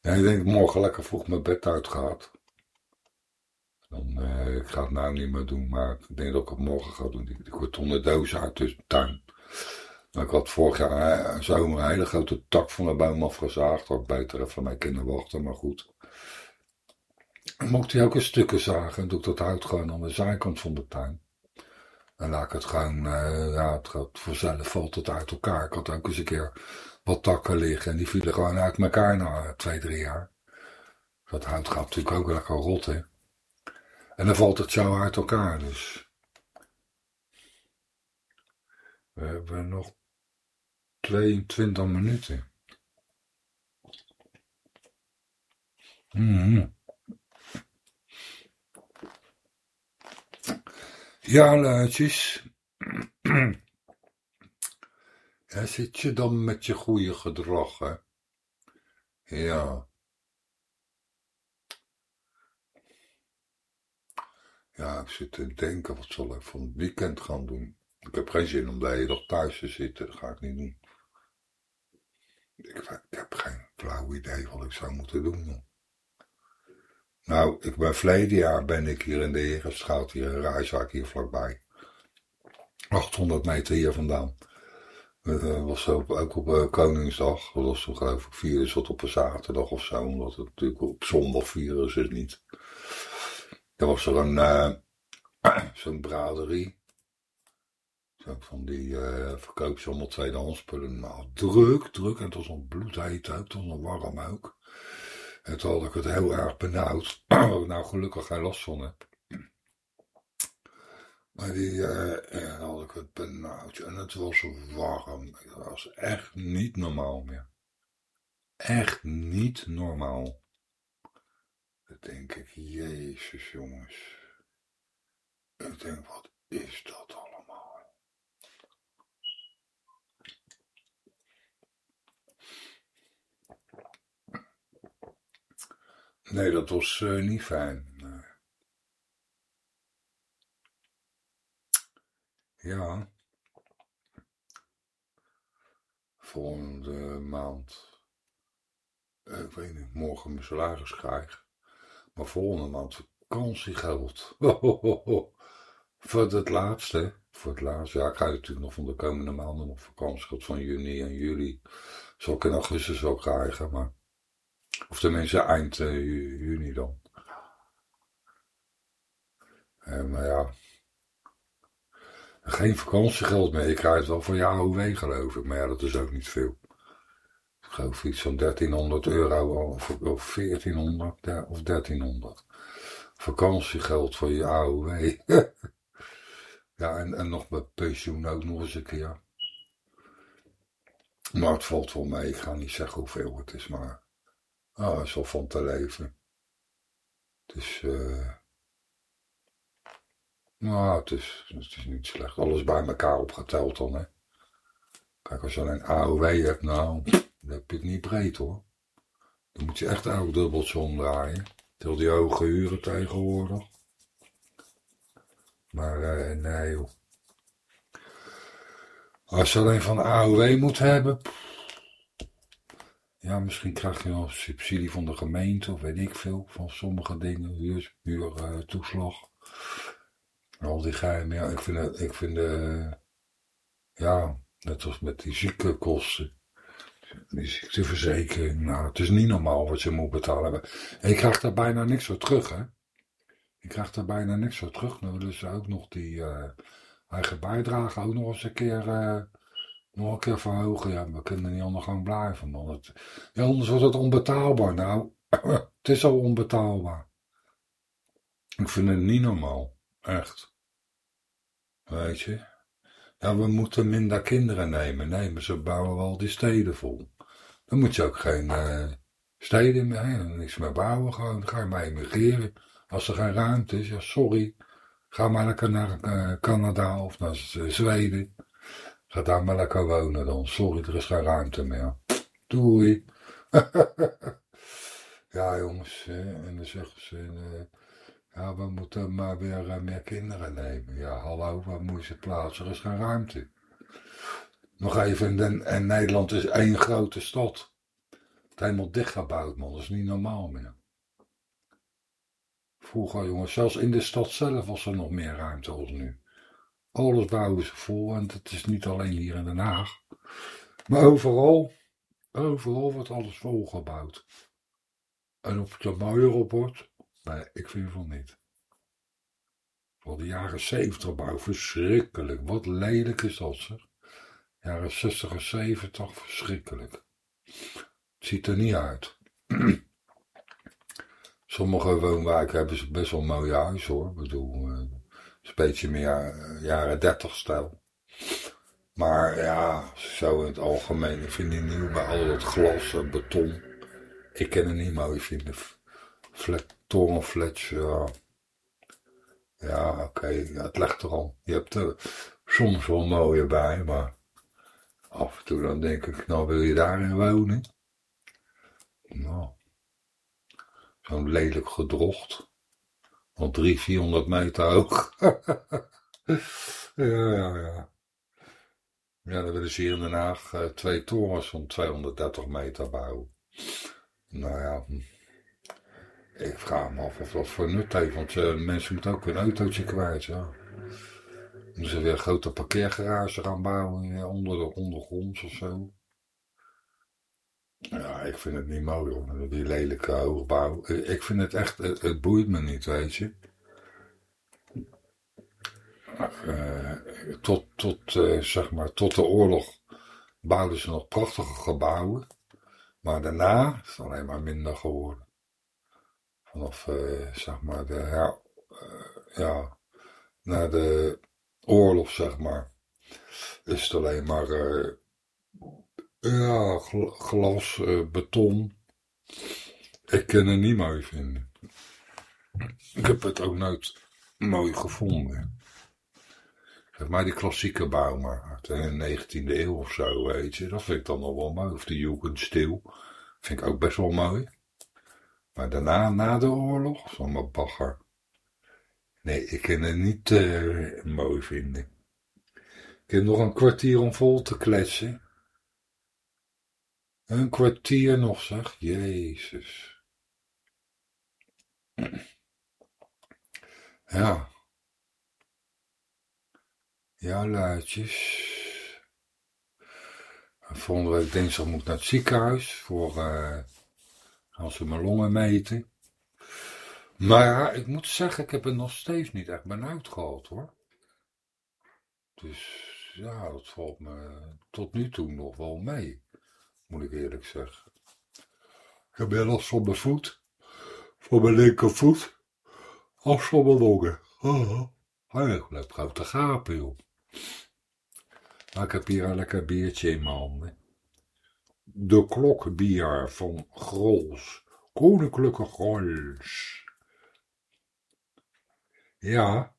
Ja, ik denk morgen lekker vroeg mijn bed uit. Dan, uh, ik ga het nou niet meer doen, maar ik denk dat ik het morgen ga doen. Die kartonnen doos uit de tuin. Nou, ik had vorig jaar eh, zomer een hele grote tak van de boom afgezaagd. Ik beter even mijn kinderen wachten, maar goed. Dan mocht hij ook in stukken zagen. En doe ik dat hout gewoon aan de zijkant van de tuin. En laat ik het gewoon, uh, ja, het gaat vanzelf valt het uit elkaar. Ik had ook eens een keer wat takken liggen. En die vielen gewoon uit elkaar na twee, drie jaar. Dat hout gaat natuurlijk ook lekker rot, hè. En dan valt het zo uit elkaar, dus. We hebben nog 22 minuten. Mm Ja, luidjes. <clears throat> Ja, zit je dan met je goede gedrag, hè? Ja. Ja, ik zit te denken, wat zal ik van het weekend gaan doen? Ik heb geen zin om de hele dag thuis te zitten, dat ga ik niet doen. Ik, ik heb geen flauw idee wat ik zou moeten doen. Nou, ik ben verleden jaar ben ik hier in de Herenstraat, hier in Rijswijk, hier vlakbij. 800 meter hier vandaan. Dat uh, was ook, op uh, Koningsdag. Dat was toen geloof ik vier is op een zaterdag of zo. Omdat het natuurlijk op zondag vieren is het niet. Er was er een, <clears throat> zo'n braderie. Van die uh, verkoopt ze allemaal tweedehands druk, druk. En het was een bloedheet ook. Het was een warm ook. En toen had ik het heel erg benauwd. <clears throat> Waar ik nou gelukkig geen last van heb. Maar die uh, had ik het benauwd. En het was warm. Het was echt niet normaal meer. Echt niet normaal. Dan denk ik, jezus jongens. Ik denk, wat is dat allemaal? Nee, dat was uh, niet fijn. Ja. Volgende maand. Uh, ik weet niet, morgen mijn salaris krijg. Maar volgende maand vakantiegeld. <laughs> Voor het laatste. Voor het laatste. Ja, ik ga natuurlijk nog van de komende maanden nog vakantiegeld van juni en juli. Zal ik in augustus wel krijgen, maar Of tenminste eind uh, juni dan. En, maar ja, geen vakantiegeld meer. Ik krijg het wel voor je AOW geloof ik. Maar ja, dat is ook niet veel. Ik geloof iets van 1300 euro of, of 1400 of 1300. Vakantiegeld voor je AOW. <laughs> ja, en, en nog met pensioen ook nog eens een keer. Maar het valt wel mee. Ik ga niet zeggen hoeveel het is, maar ah, wel van te leven. Is... Uh, nou, het is, het is niet slecht. Alles bij elkaar opgeteld dan, hè. Kijk, als je alleen AOW hebt, nou, dan heb je het niet breed, hoor. Dan moet je echt elk dubbeltje omdraaien. Til die hoge huren tegenwoordig. Maar, uh, nee, joh. Als je alleen van AOW moet hebben... Ja, misschien krijg je nog subsidie van de gemeente, of weet ik veel, van sommige dingen, huur, huurtoeslag. Uh, al die geheim, ja, ik vind, ik vind uh, ja, net als met die ziekenkosten, die ziekteverzekering, nou, het is niet normaal wat je moet betalen. En je krijgt daar bijna niks voor terug, hè. Je krijgt daar bijna niks voor terug. Nou, dus ook nog die uh, eigen bijdrage ook nog eens een keer, nog een keer verhogen. Ja, we kunnen niet aan de gang blijven, man. Het, anders wordt het onbetaalbaar. Nou, <coughs> het is al onbetaalbaar. Ik vind het niet normaal. Echt. Weet je. Ja, we moeten minder kinderen nemen. Nee, maar ze bouwen wel die steden vol. Dan moet je ook geen uh, steden meer, niks meer bouwen. Gewoon, ga je maar emigreren. Als er geen ruimte is, ja sorry. Ga maar lekker naar uh, Canada of naar Zweden. Ga daar maar lekker wonen dan. Sorry, er is geen ruimte meer. Doei. <laughs> ja jongens, en dan zeggen ze... Uh, ja, we moeten maar weer uh, meer kinderen nemen. Ja, hallo, waar moet je plaatsen? Er is geen ruimte. Nog even, en, en Nederland is één grote stad. Het helemaal dichtgebouwd, man. Dat is niet normaal meer. Vroeger, jongens, zelfs in de stad zelf was er nog meer ruimte als nu. Alles bouwen ze vol en het is niet alleen hier in Den Haag. Maar overal, overal wordt alles volgebouwd. En of het er mooier op wordt, Nee, ik vind van niet. Voor de jaren 70 bouw, verschrikkelijk. Wat lelijk is dat, zeg. Jaren 60 en 70, verschrikkelijk. Het ziet er niet uit. <clears throat> Sommige woonwijken hebben ze best wel mooie huizen, hoor. Ik bedoel, uh, een beetje meer uh, jaren 30 stijl. Maar ja, zo in het algemeen. Ik vind die nieuw bij al dat glas en beton. Ik ken het niet mooi vinden. Flat, torenflats, ja. Ja, oké, het legt erom. Je hebt er soms wel mooie bij, maar af en toe dan denk ik, nou wil je daarin wonen? Nou, zo'n lelijk gedrocht. Al drie, vierhonderd meter hoog. <laughs> ja, ja, ja. Ja, dan willen ze hier in Den Haag uh, twee torens van 230 meter bouwen. Nou ja, hm. Ik vraag me af of dat voor nut heeft, want uh, mensen moeten ook een autootje kwijt. Ja. Moeten ze weer een grote parkeergarage gaan bouwen onder de ondergrond of zo. Ja, ik vind het niet mooi hoor, die lelijke hoogbouw. Ik vind het echt, het, boeit me niet, weet je. Uh, tot, tot, zeg maar, tot de oorlog bouwden ze nog prachtige gebouwen. Maar daarna is het alleen maar minder geworden vanaf zeg maar de ja, ja, na de oorlog zeg maar is het alleen maar ja, glas, beton. Ik kan het niet mooi vinden. Ik heb het ook nooit mooi gevonden. Zeg maar die klassieke bouw maar uit de 19e eeuw of zo, weet je. Dat vind ik dan nog wel mooi. Of de Jugendstil. Vind ik ook best wel mooi. Maar daarna, na de oorlog, zo'n bagger. Nee, ik kan het niet uh, mooi vinden. Ik heb nog een kwartier om vol te kletsen. Een kwartier nog, zeg. Jezus. Ja. Ja, luidjes. Volgende week dinsdag moet ik naar het ziekenhuis voor... Uh, Als ze mijn longen meten. Maar ik moet zeggen, ik heb het nog steeds niet echt benauwd gehad hoor. Dus ja, dat valt me tot nu toe nog wel mee. Moet ik eerlijk zeggen. Ik heb heel last van mijn voet. Van mijn linkervoet. Of van mijn longen. Oh, ik blijf gauw te gapen joh. Maar ik heb hier een lekker biertje in mijn handen. De klokbier van Grols. Koninklijke Grols. Ja.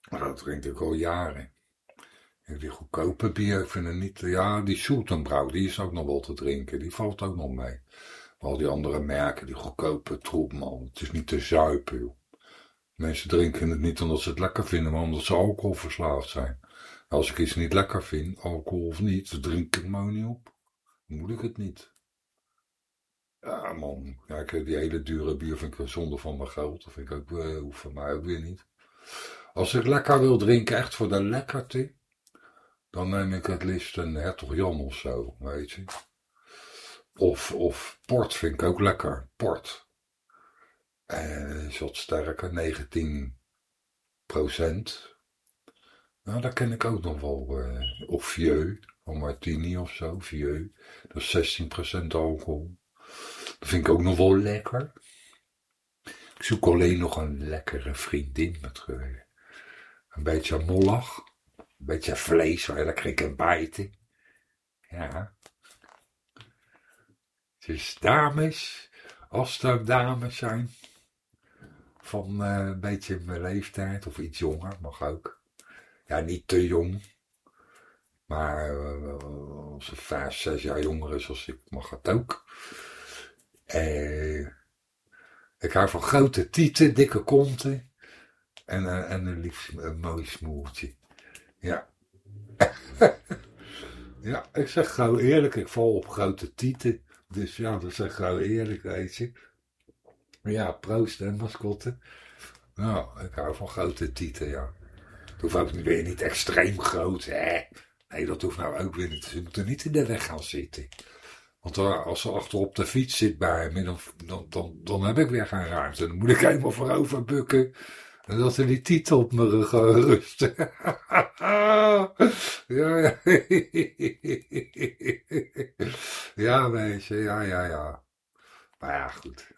Dat drink ik al jaren. En die goedkope bier, ik vind het niet... Ja, die Sultanbrouw, die is ook nog wel te drinken. Die valt ook nog mee. Maar al die andere merken, die goedkope troep, man. Het is niet te zuipen, joh. Mensen drinken het niet omdat ze het lekker vinden, maar omdat ze alcoholverslaafd zijn. Als ik iets niet lekker vind, alcohol of niet, dan drink ik het niet op. Dan moet ik het niet. Ja, man. Ja, ik, die hele dure bier vind ik zonde van mijn geld. Dat vind ik ook, uh, hoeft van mij ook weer niet. Als ik lekker wil drinken, echt voor de lekkerte, dan neem ik het liefst een Hertog Jan of zo, weet je. Of, of port vind ik ook lekker, port. En is wat sterker, 19 procent. Nou, dat ken ik ook nog wel. Uh, of Vieux, of Martini of zo, Vieux. Dat is 16% alcohol. Dat vind ik ook nog wel lekker. Ik zoek alleen nog een lekkere vriendin met geur. Een beetje mollig. Een beetje vlees waar je lekker kan bijten. Ja. Dus dames, als er dames zijn, van uh, een beetje mijn leeftijd of iets jonger, mag ook. Ja, niet te jong, maar uh, als ze vijf, zes jaar jonger is als ik, mag het ook. Uh, ik hou van grote tieten, dikke konten en, en een lief, een mooi smoeltje. Ja. <laughs> ja, ik zeg gauw eerlijk, ik val op grote tieten. Dus ja, dat zeg gauw eerlijk, weet je. Ja, proost hè, mascotte. Nou, ik hou van grote tieten, ja. Het hoeft ook weer niet extreem groot, hè. Nee, dat hoeft nou ook weer niet. Ze moeten niet in de weg gaan zitten. Want als ze achter op de fiets zit bij me, dan, dan, dan, dan heb ik weer geen ruimte. Dan moet ik helemaal voorover bukken. En dat ze die titel op mijn rug rusten. ja, ja. <laughs> ja, meisje, ja, ja, ja. Maar ja, goed.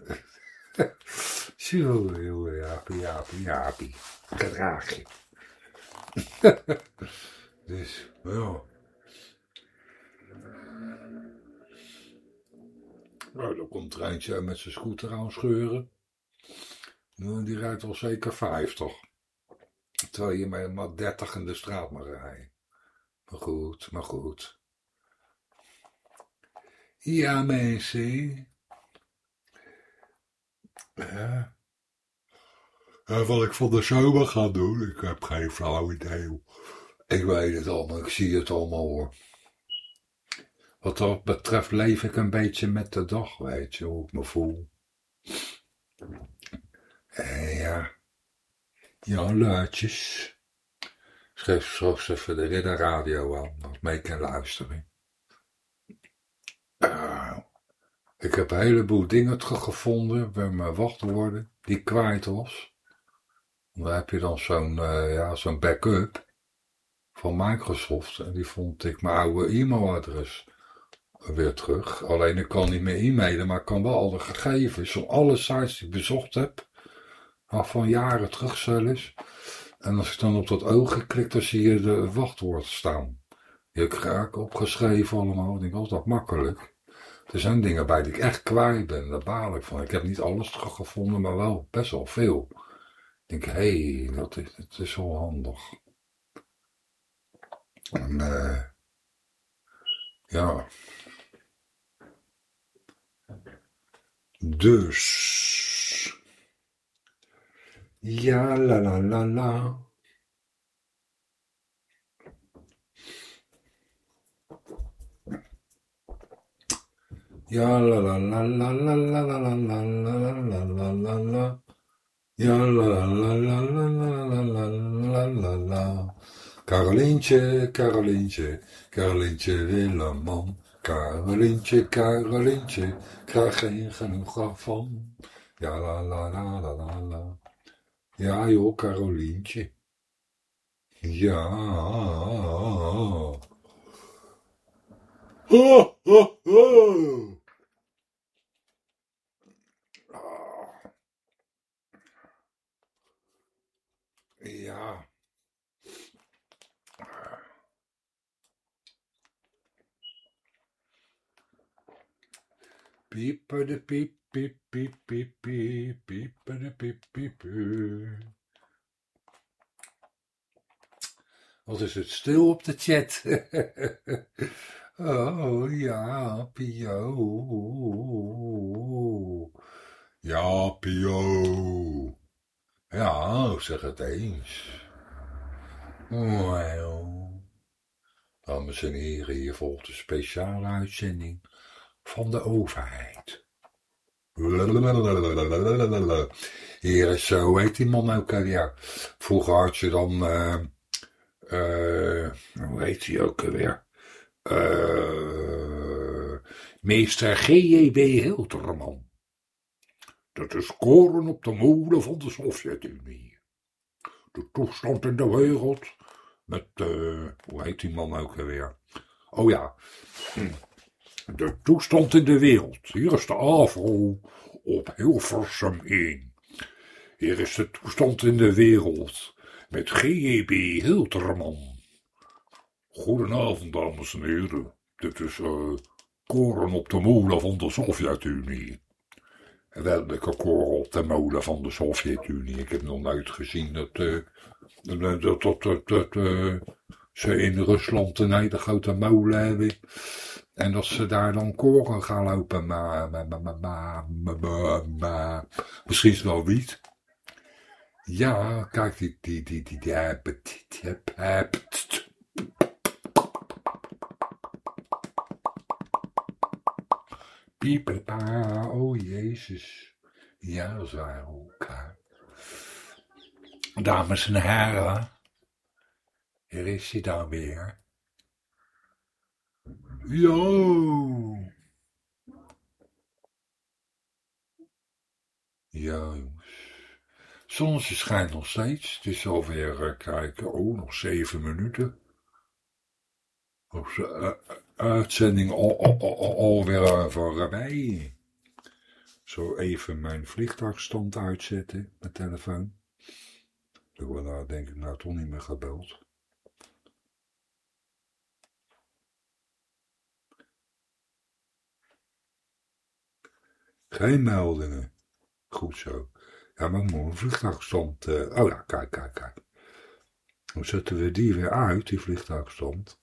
<laughs> Zo, jaapie, jaapie. Gedraag je. <laughs> dus, ja. Nou, dan komt er eentje met zijn scooter aan scheuren. Nou, die rijdt al zeker 50. Terwijl je met maar 30 in de straat mag rijden. Maar goed, maar goed. Ja, mensen. Ja. wat ik van de zomer ga doen, ik heb geen flauw idee. Ik weet het allemaal, ik zie het allemaal hoor. Wat dat betreft leef ik een beetje met de dag, weet je, hoe ik me voel. En ja, ja, luidjes. Schrijf straks even de ridderradio aan, dat mee kan luisteren. Uh, ik heb een heleboel dingen gevonden bij mijn wachtwoorden die kwijt was. Dan heb je dan zo'n uh, ja, zo'n backup van Microsoft en die vond ik mijn oude e-mailadres weer terug. Alleen ik kan niet meer e-mailen, maar ik kan wel alle gegevens van alle sites die ik bezocht heb, al van jaren terug zelfs. En als ik dan op dat oog klik, dan zie je de wachtwoorden staan. Die heb opgeschreven allemaal. Ik denk, oh, dat makkelijk. Er zijn dingen bij die ik echt kwijt ben, daar baal ik van. Ik heb niet alles gevonden, maar wel best wel veel. Ik denk, hé, hey, dat is, het is wel handig. En, uh, ja. Dus. Ja, la la la la. Ja la la la la la la la la la la la la la la. Ja la la la la la la la la la la Carolientje, Carolientje, Carolientje Willeman. Carolientje, Carolientje, krijg geen genoeg van. Ja, la, la, la, la, la, la. Ja, joh, Carolientje. Ja. Ho, ho, ho. Ah. Ja. Pieper de piep, piep, piep. Wat is het stil op de chat? <laughs> oh ja, Pio. Ja, Pio. Ja, zeg het eens. Well. Dames en heren, hier volgt een speciale uitzending van de overheid. Hier is zo, heet die man ook, ja. Vroeger had je dan, uh, uh, hoe heet hij ook alweer? Uh, meester G.J.B. Hilterman. Dat is koren op de molen van de Sovjet-Unie. De toestand in de wereld met, hoe heet die man ook alweer? Oh ja, hm. De toestand in de wereld. Hier is de AVRO op Hilversum 1. Hier is de toestand in de wereld met GEB Hilterman. Goedenavond, dames en heren. Dit is uh, koren op de molen van de Sovjet-Unie. Welke koren op de molen van de Sovjet-Unie? Ik heb nog nooit gezien dat, dat uh, ze in Rusland een hele grote molen hebben. En dat ze daar dan koren gaan lopen. Maar, maar, maar, maar, maar, misschien is het wel wiet. Ja, kijk, die, die, die, die, die, die, Piepepa, oh Jezus. Ja, dat is waar ook. Dames en heren, hier is hij dan weer. Ja. Ja, jongens. Zonnetje schijnt nog steeds. Het is alweer, uh, kijken, oh, nog zeven minuten. Of uh, uitzending al, al, al, voorbij. Zo even mijn vliegtuigstand uitzetten, mijn telefoon. Ik word nou denk ik nou toch niet meer gebeld. Geen meldingen. Goed zo. Ja, maar moet een vliegtuigstand... Uh, oh ja, kijk, kijk, kijk. Dan zetten we die weer uit, die vliegtuigstand.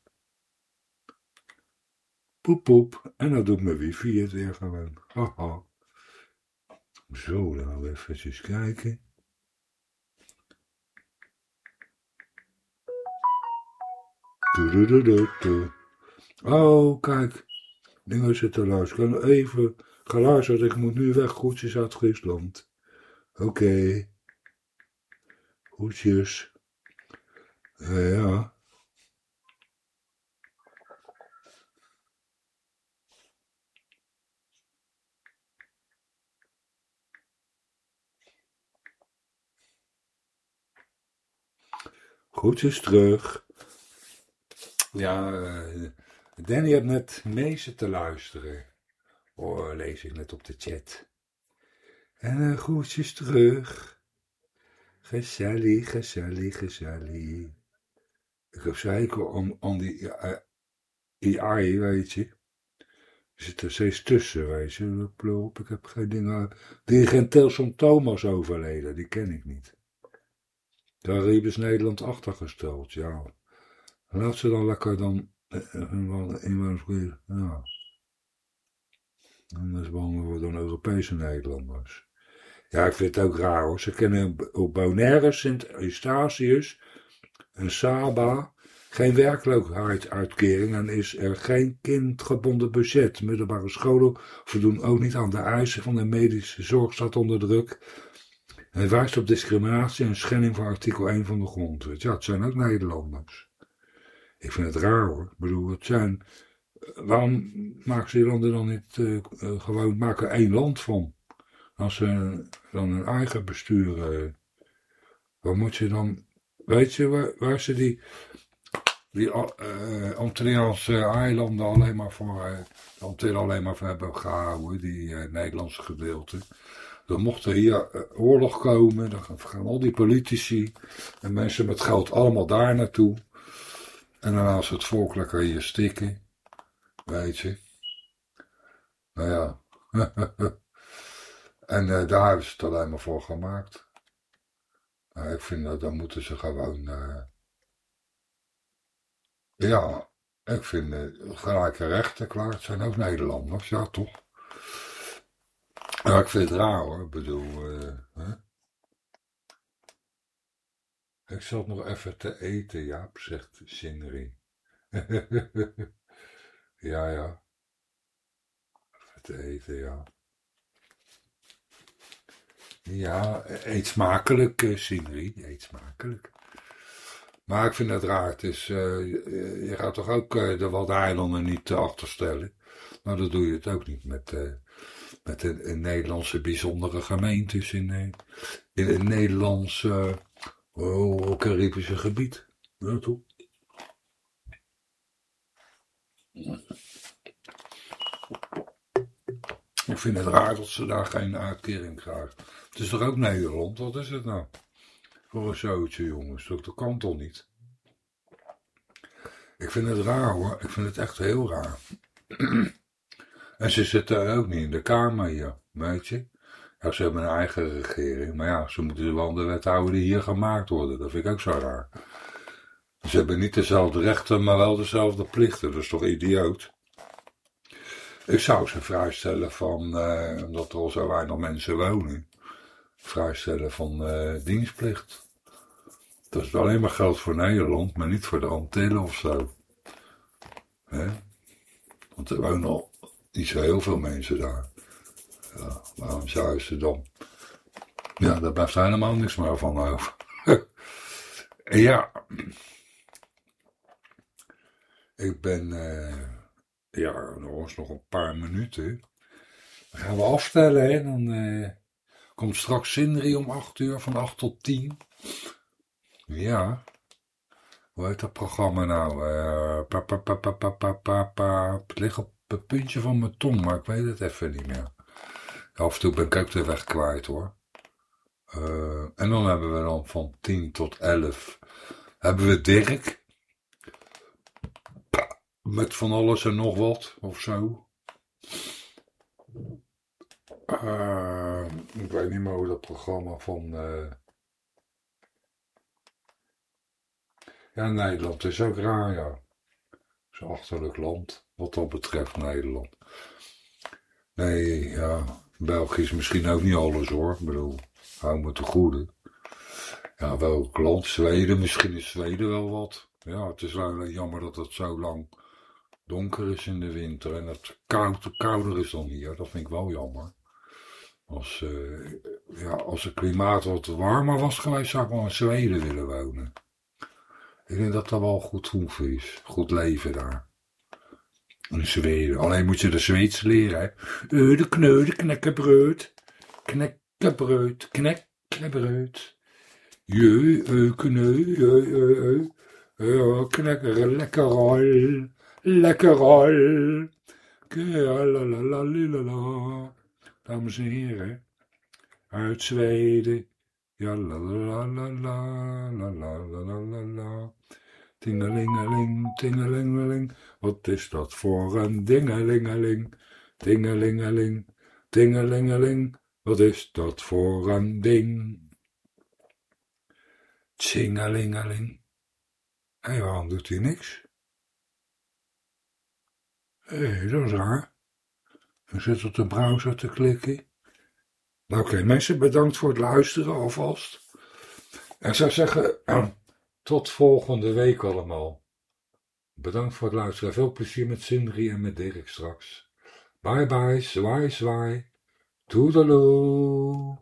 Poep, poep. En dan doet mijn wifi het weer gewoon. Haha. Zo, dan gaan we even kijken. Oh, kijk. Dingen zitten luisteren. Even Geluisterd, ik moet nu weg. Groetjes uit Friesland. Oké. Okay. Groetjes. Ja, ja. Groetjes terug. Ja, uh, Danny heeft net mee te luisteren. Lees ik net op de chat. En een groetjes terug. Gezellig, gezellig, gezellig. Ik heb zeker aan die AI, weet je. Er zit er steeds tussen, weet je. Plop, ik heb geen dingen... Dirigent Telson Thomas overleden, die ken ik niet. Daar is Nederland achtergesteld, ja. Laat ze dan lekker dan... Inwoners, ja. Anders wonen we dan Europese Nederlanders. Ja, ik vind het ook raar hoor. Ze kennen op Bonaire, Sint Eustatius en Saba geen werkloosheidsuitkering en is er geen kindgebonden budget. Middelbare scholen voldoen ook niet aan de eisen van de medische zorg staat onder druk. Het wijst op discriminatie en schending van artikel 1 van de grondwet. Ja, het zijn ook Nederlanders. Ik vind het raar hoor. Ik bedoel, het zijn waarom maken ze landen dan niet uh, uh, gewoon, maken één land van? Als ze dan hun eigen bestuur, uh, waar moet je dan, weet je waar, ze die, die Antilliaanse eilanden alleen maar voor, uh, alleen maar voor hebben gehouden, die Nederlandse gedeelte. Dan mocht er hier oorlog komen, dan gaan al die politici en mensen met geld allemaal daar naartoe. En dan als het volk lekker hier stikken. Weet je. Nou ja. <laughs> en uh, daar hebben ze het alleen maar voor gemaakt. Nou, ik vind dat dan moeten ze gewoon... Uh, ja, ik vind uh, gelijke rechten, klaar. Het zijn ook Nederlanders, ja toch? Ja, ik vind het raar hoor. Ik bedoel... Ik zat nog even te eten, Jaap, zegt Sinri. <laughs> ja, ja. Te eten, ja. Ja, eet smakelijk, uh, Sinri. Eet smakelijk. Maar ik vind het raar. Uh, je, gaat toch ook uh, de Waddeneilanden niet achterstellen. Maar dan doe je het ook niet met, met een Nederlandse bijzondere gemeentes in, in een Nederlands Oh, Caribische gebied. Ja, toch? Ik vind het raar dat ze daar geen uitkering krijgen. Het is toch ook Nederland? Wat is het nou? Voor een zootje, jongens. Dat kan toch niet? Ik vind het raar, hoor. Ik vind het echt heel raar. <clears throat> en ze zitten ook niet in de Kamer hier, weet je. Ja, ze hebben een eigen regering, maar ja, ze moeten wel de wet houden die hier gemaakt worden. Dat vind ik ook zo raar. Ze hebben niet dezelfde rechten, maar wel dezelfde plichten. Dat is toch idioot? Ik zou ze vrijstellen van, uh, omdat er al zo weinig mensen wonen, vrijstellen van uh, dienstplicht. Dat is alleen maar geld voor Nederland, maar niet voor de Antillen of zo. Hè? Want er wonen al niet zo heel veel mensen daar. Ja, waarom zou ze dan? Ja, daar blijft helemaal niks meer van over. <laughs> ja. Ik ben, eh, ja, nog nog een paar minuten. Dan gaan we afstellen, hè. dan eh, komt straks Sindri om 8 uur, van 8 tot 10. Ja, hoe heet dat programma nou? Uh, pa, pa, pa, het ligt op het puntje van mijn tong, maar ik weet het even niet meer. Af en toe ben ik ook de weg kwijt hoor. En dan hebben we dan van 10 tot 11 hebben we Dirk. Met van alles en nog wat of zo. Uh, ik weet niet meer hoe dat programma van... Uh... Ja, Nederland is ook raar, ja. Zo'n achterlijk land, wat dat betreft Nederland. Nee, ja, België is misschien ook niet alles hoor. Ik bedoel, hou me te goede. Ja, welk land? Zweden, misschien is Zweden wel wat. Ja, het is alleen jammer dat het zo lang donker is in de winter en het koud, kouder is dan hier. Dat vind ik wel jammer. Als, uh, ja, als het klimaat wat warmer was geweest, zou ik wel in Zweden willen wonen. Ik denk dat dat wel goed hoeven is. Goed leven daar. In Zweden. Alleen moet je de Zweeds leren. Hè. Uh, de kneu, de knekkenbreud. Knekkenbreud, knekkenbreud. Je, uh, kneu, uh, uh, knekker, lekker al. Lekker al. Dames en heren. Uit Zweden. Ja, la la la la la la la la la. Tingelingeling, tingelingeling, wat is dat voor een dingelingeling? Tingelingeling, tingelingeling, wat is dat voor een ding? Tsingelingeling. Hé, waarom doet hij niks? Hé, dat is raar. Hij zit op de browser te klikken. Nou, oké, mensen, bedankt voor het luisteren alvast. En ik zou zeggen... Tot volgende week allemaal. Bedankt voor het luisteren. Veel plezier met Sindri en met Dirk straks. Bye bye, zwaai zwaai. Toedeloe.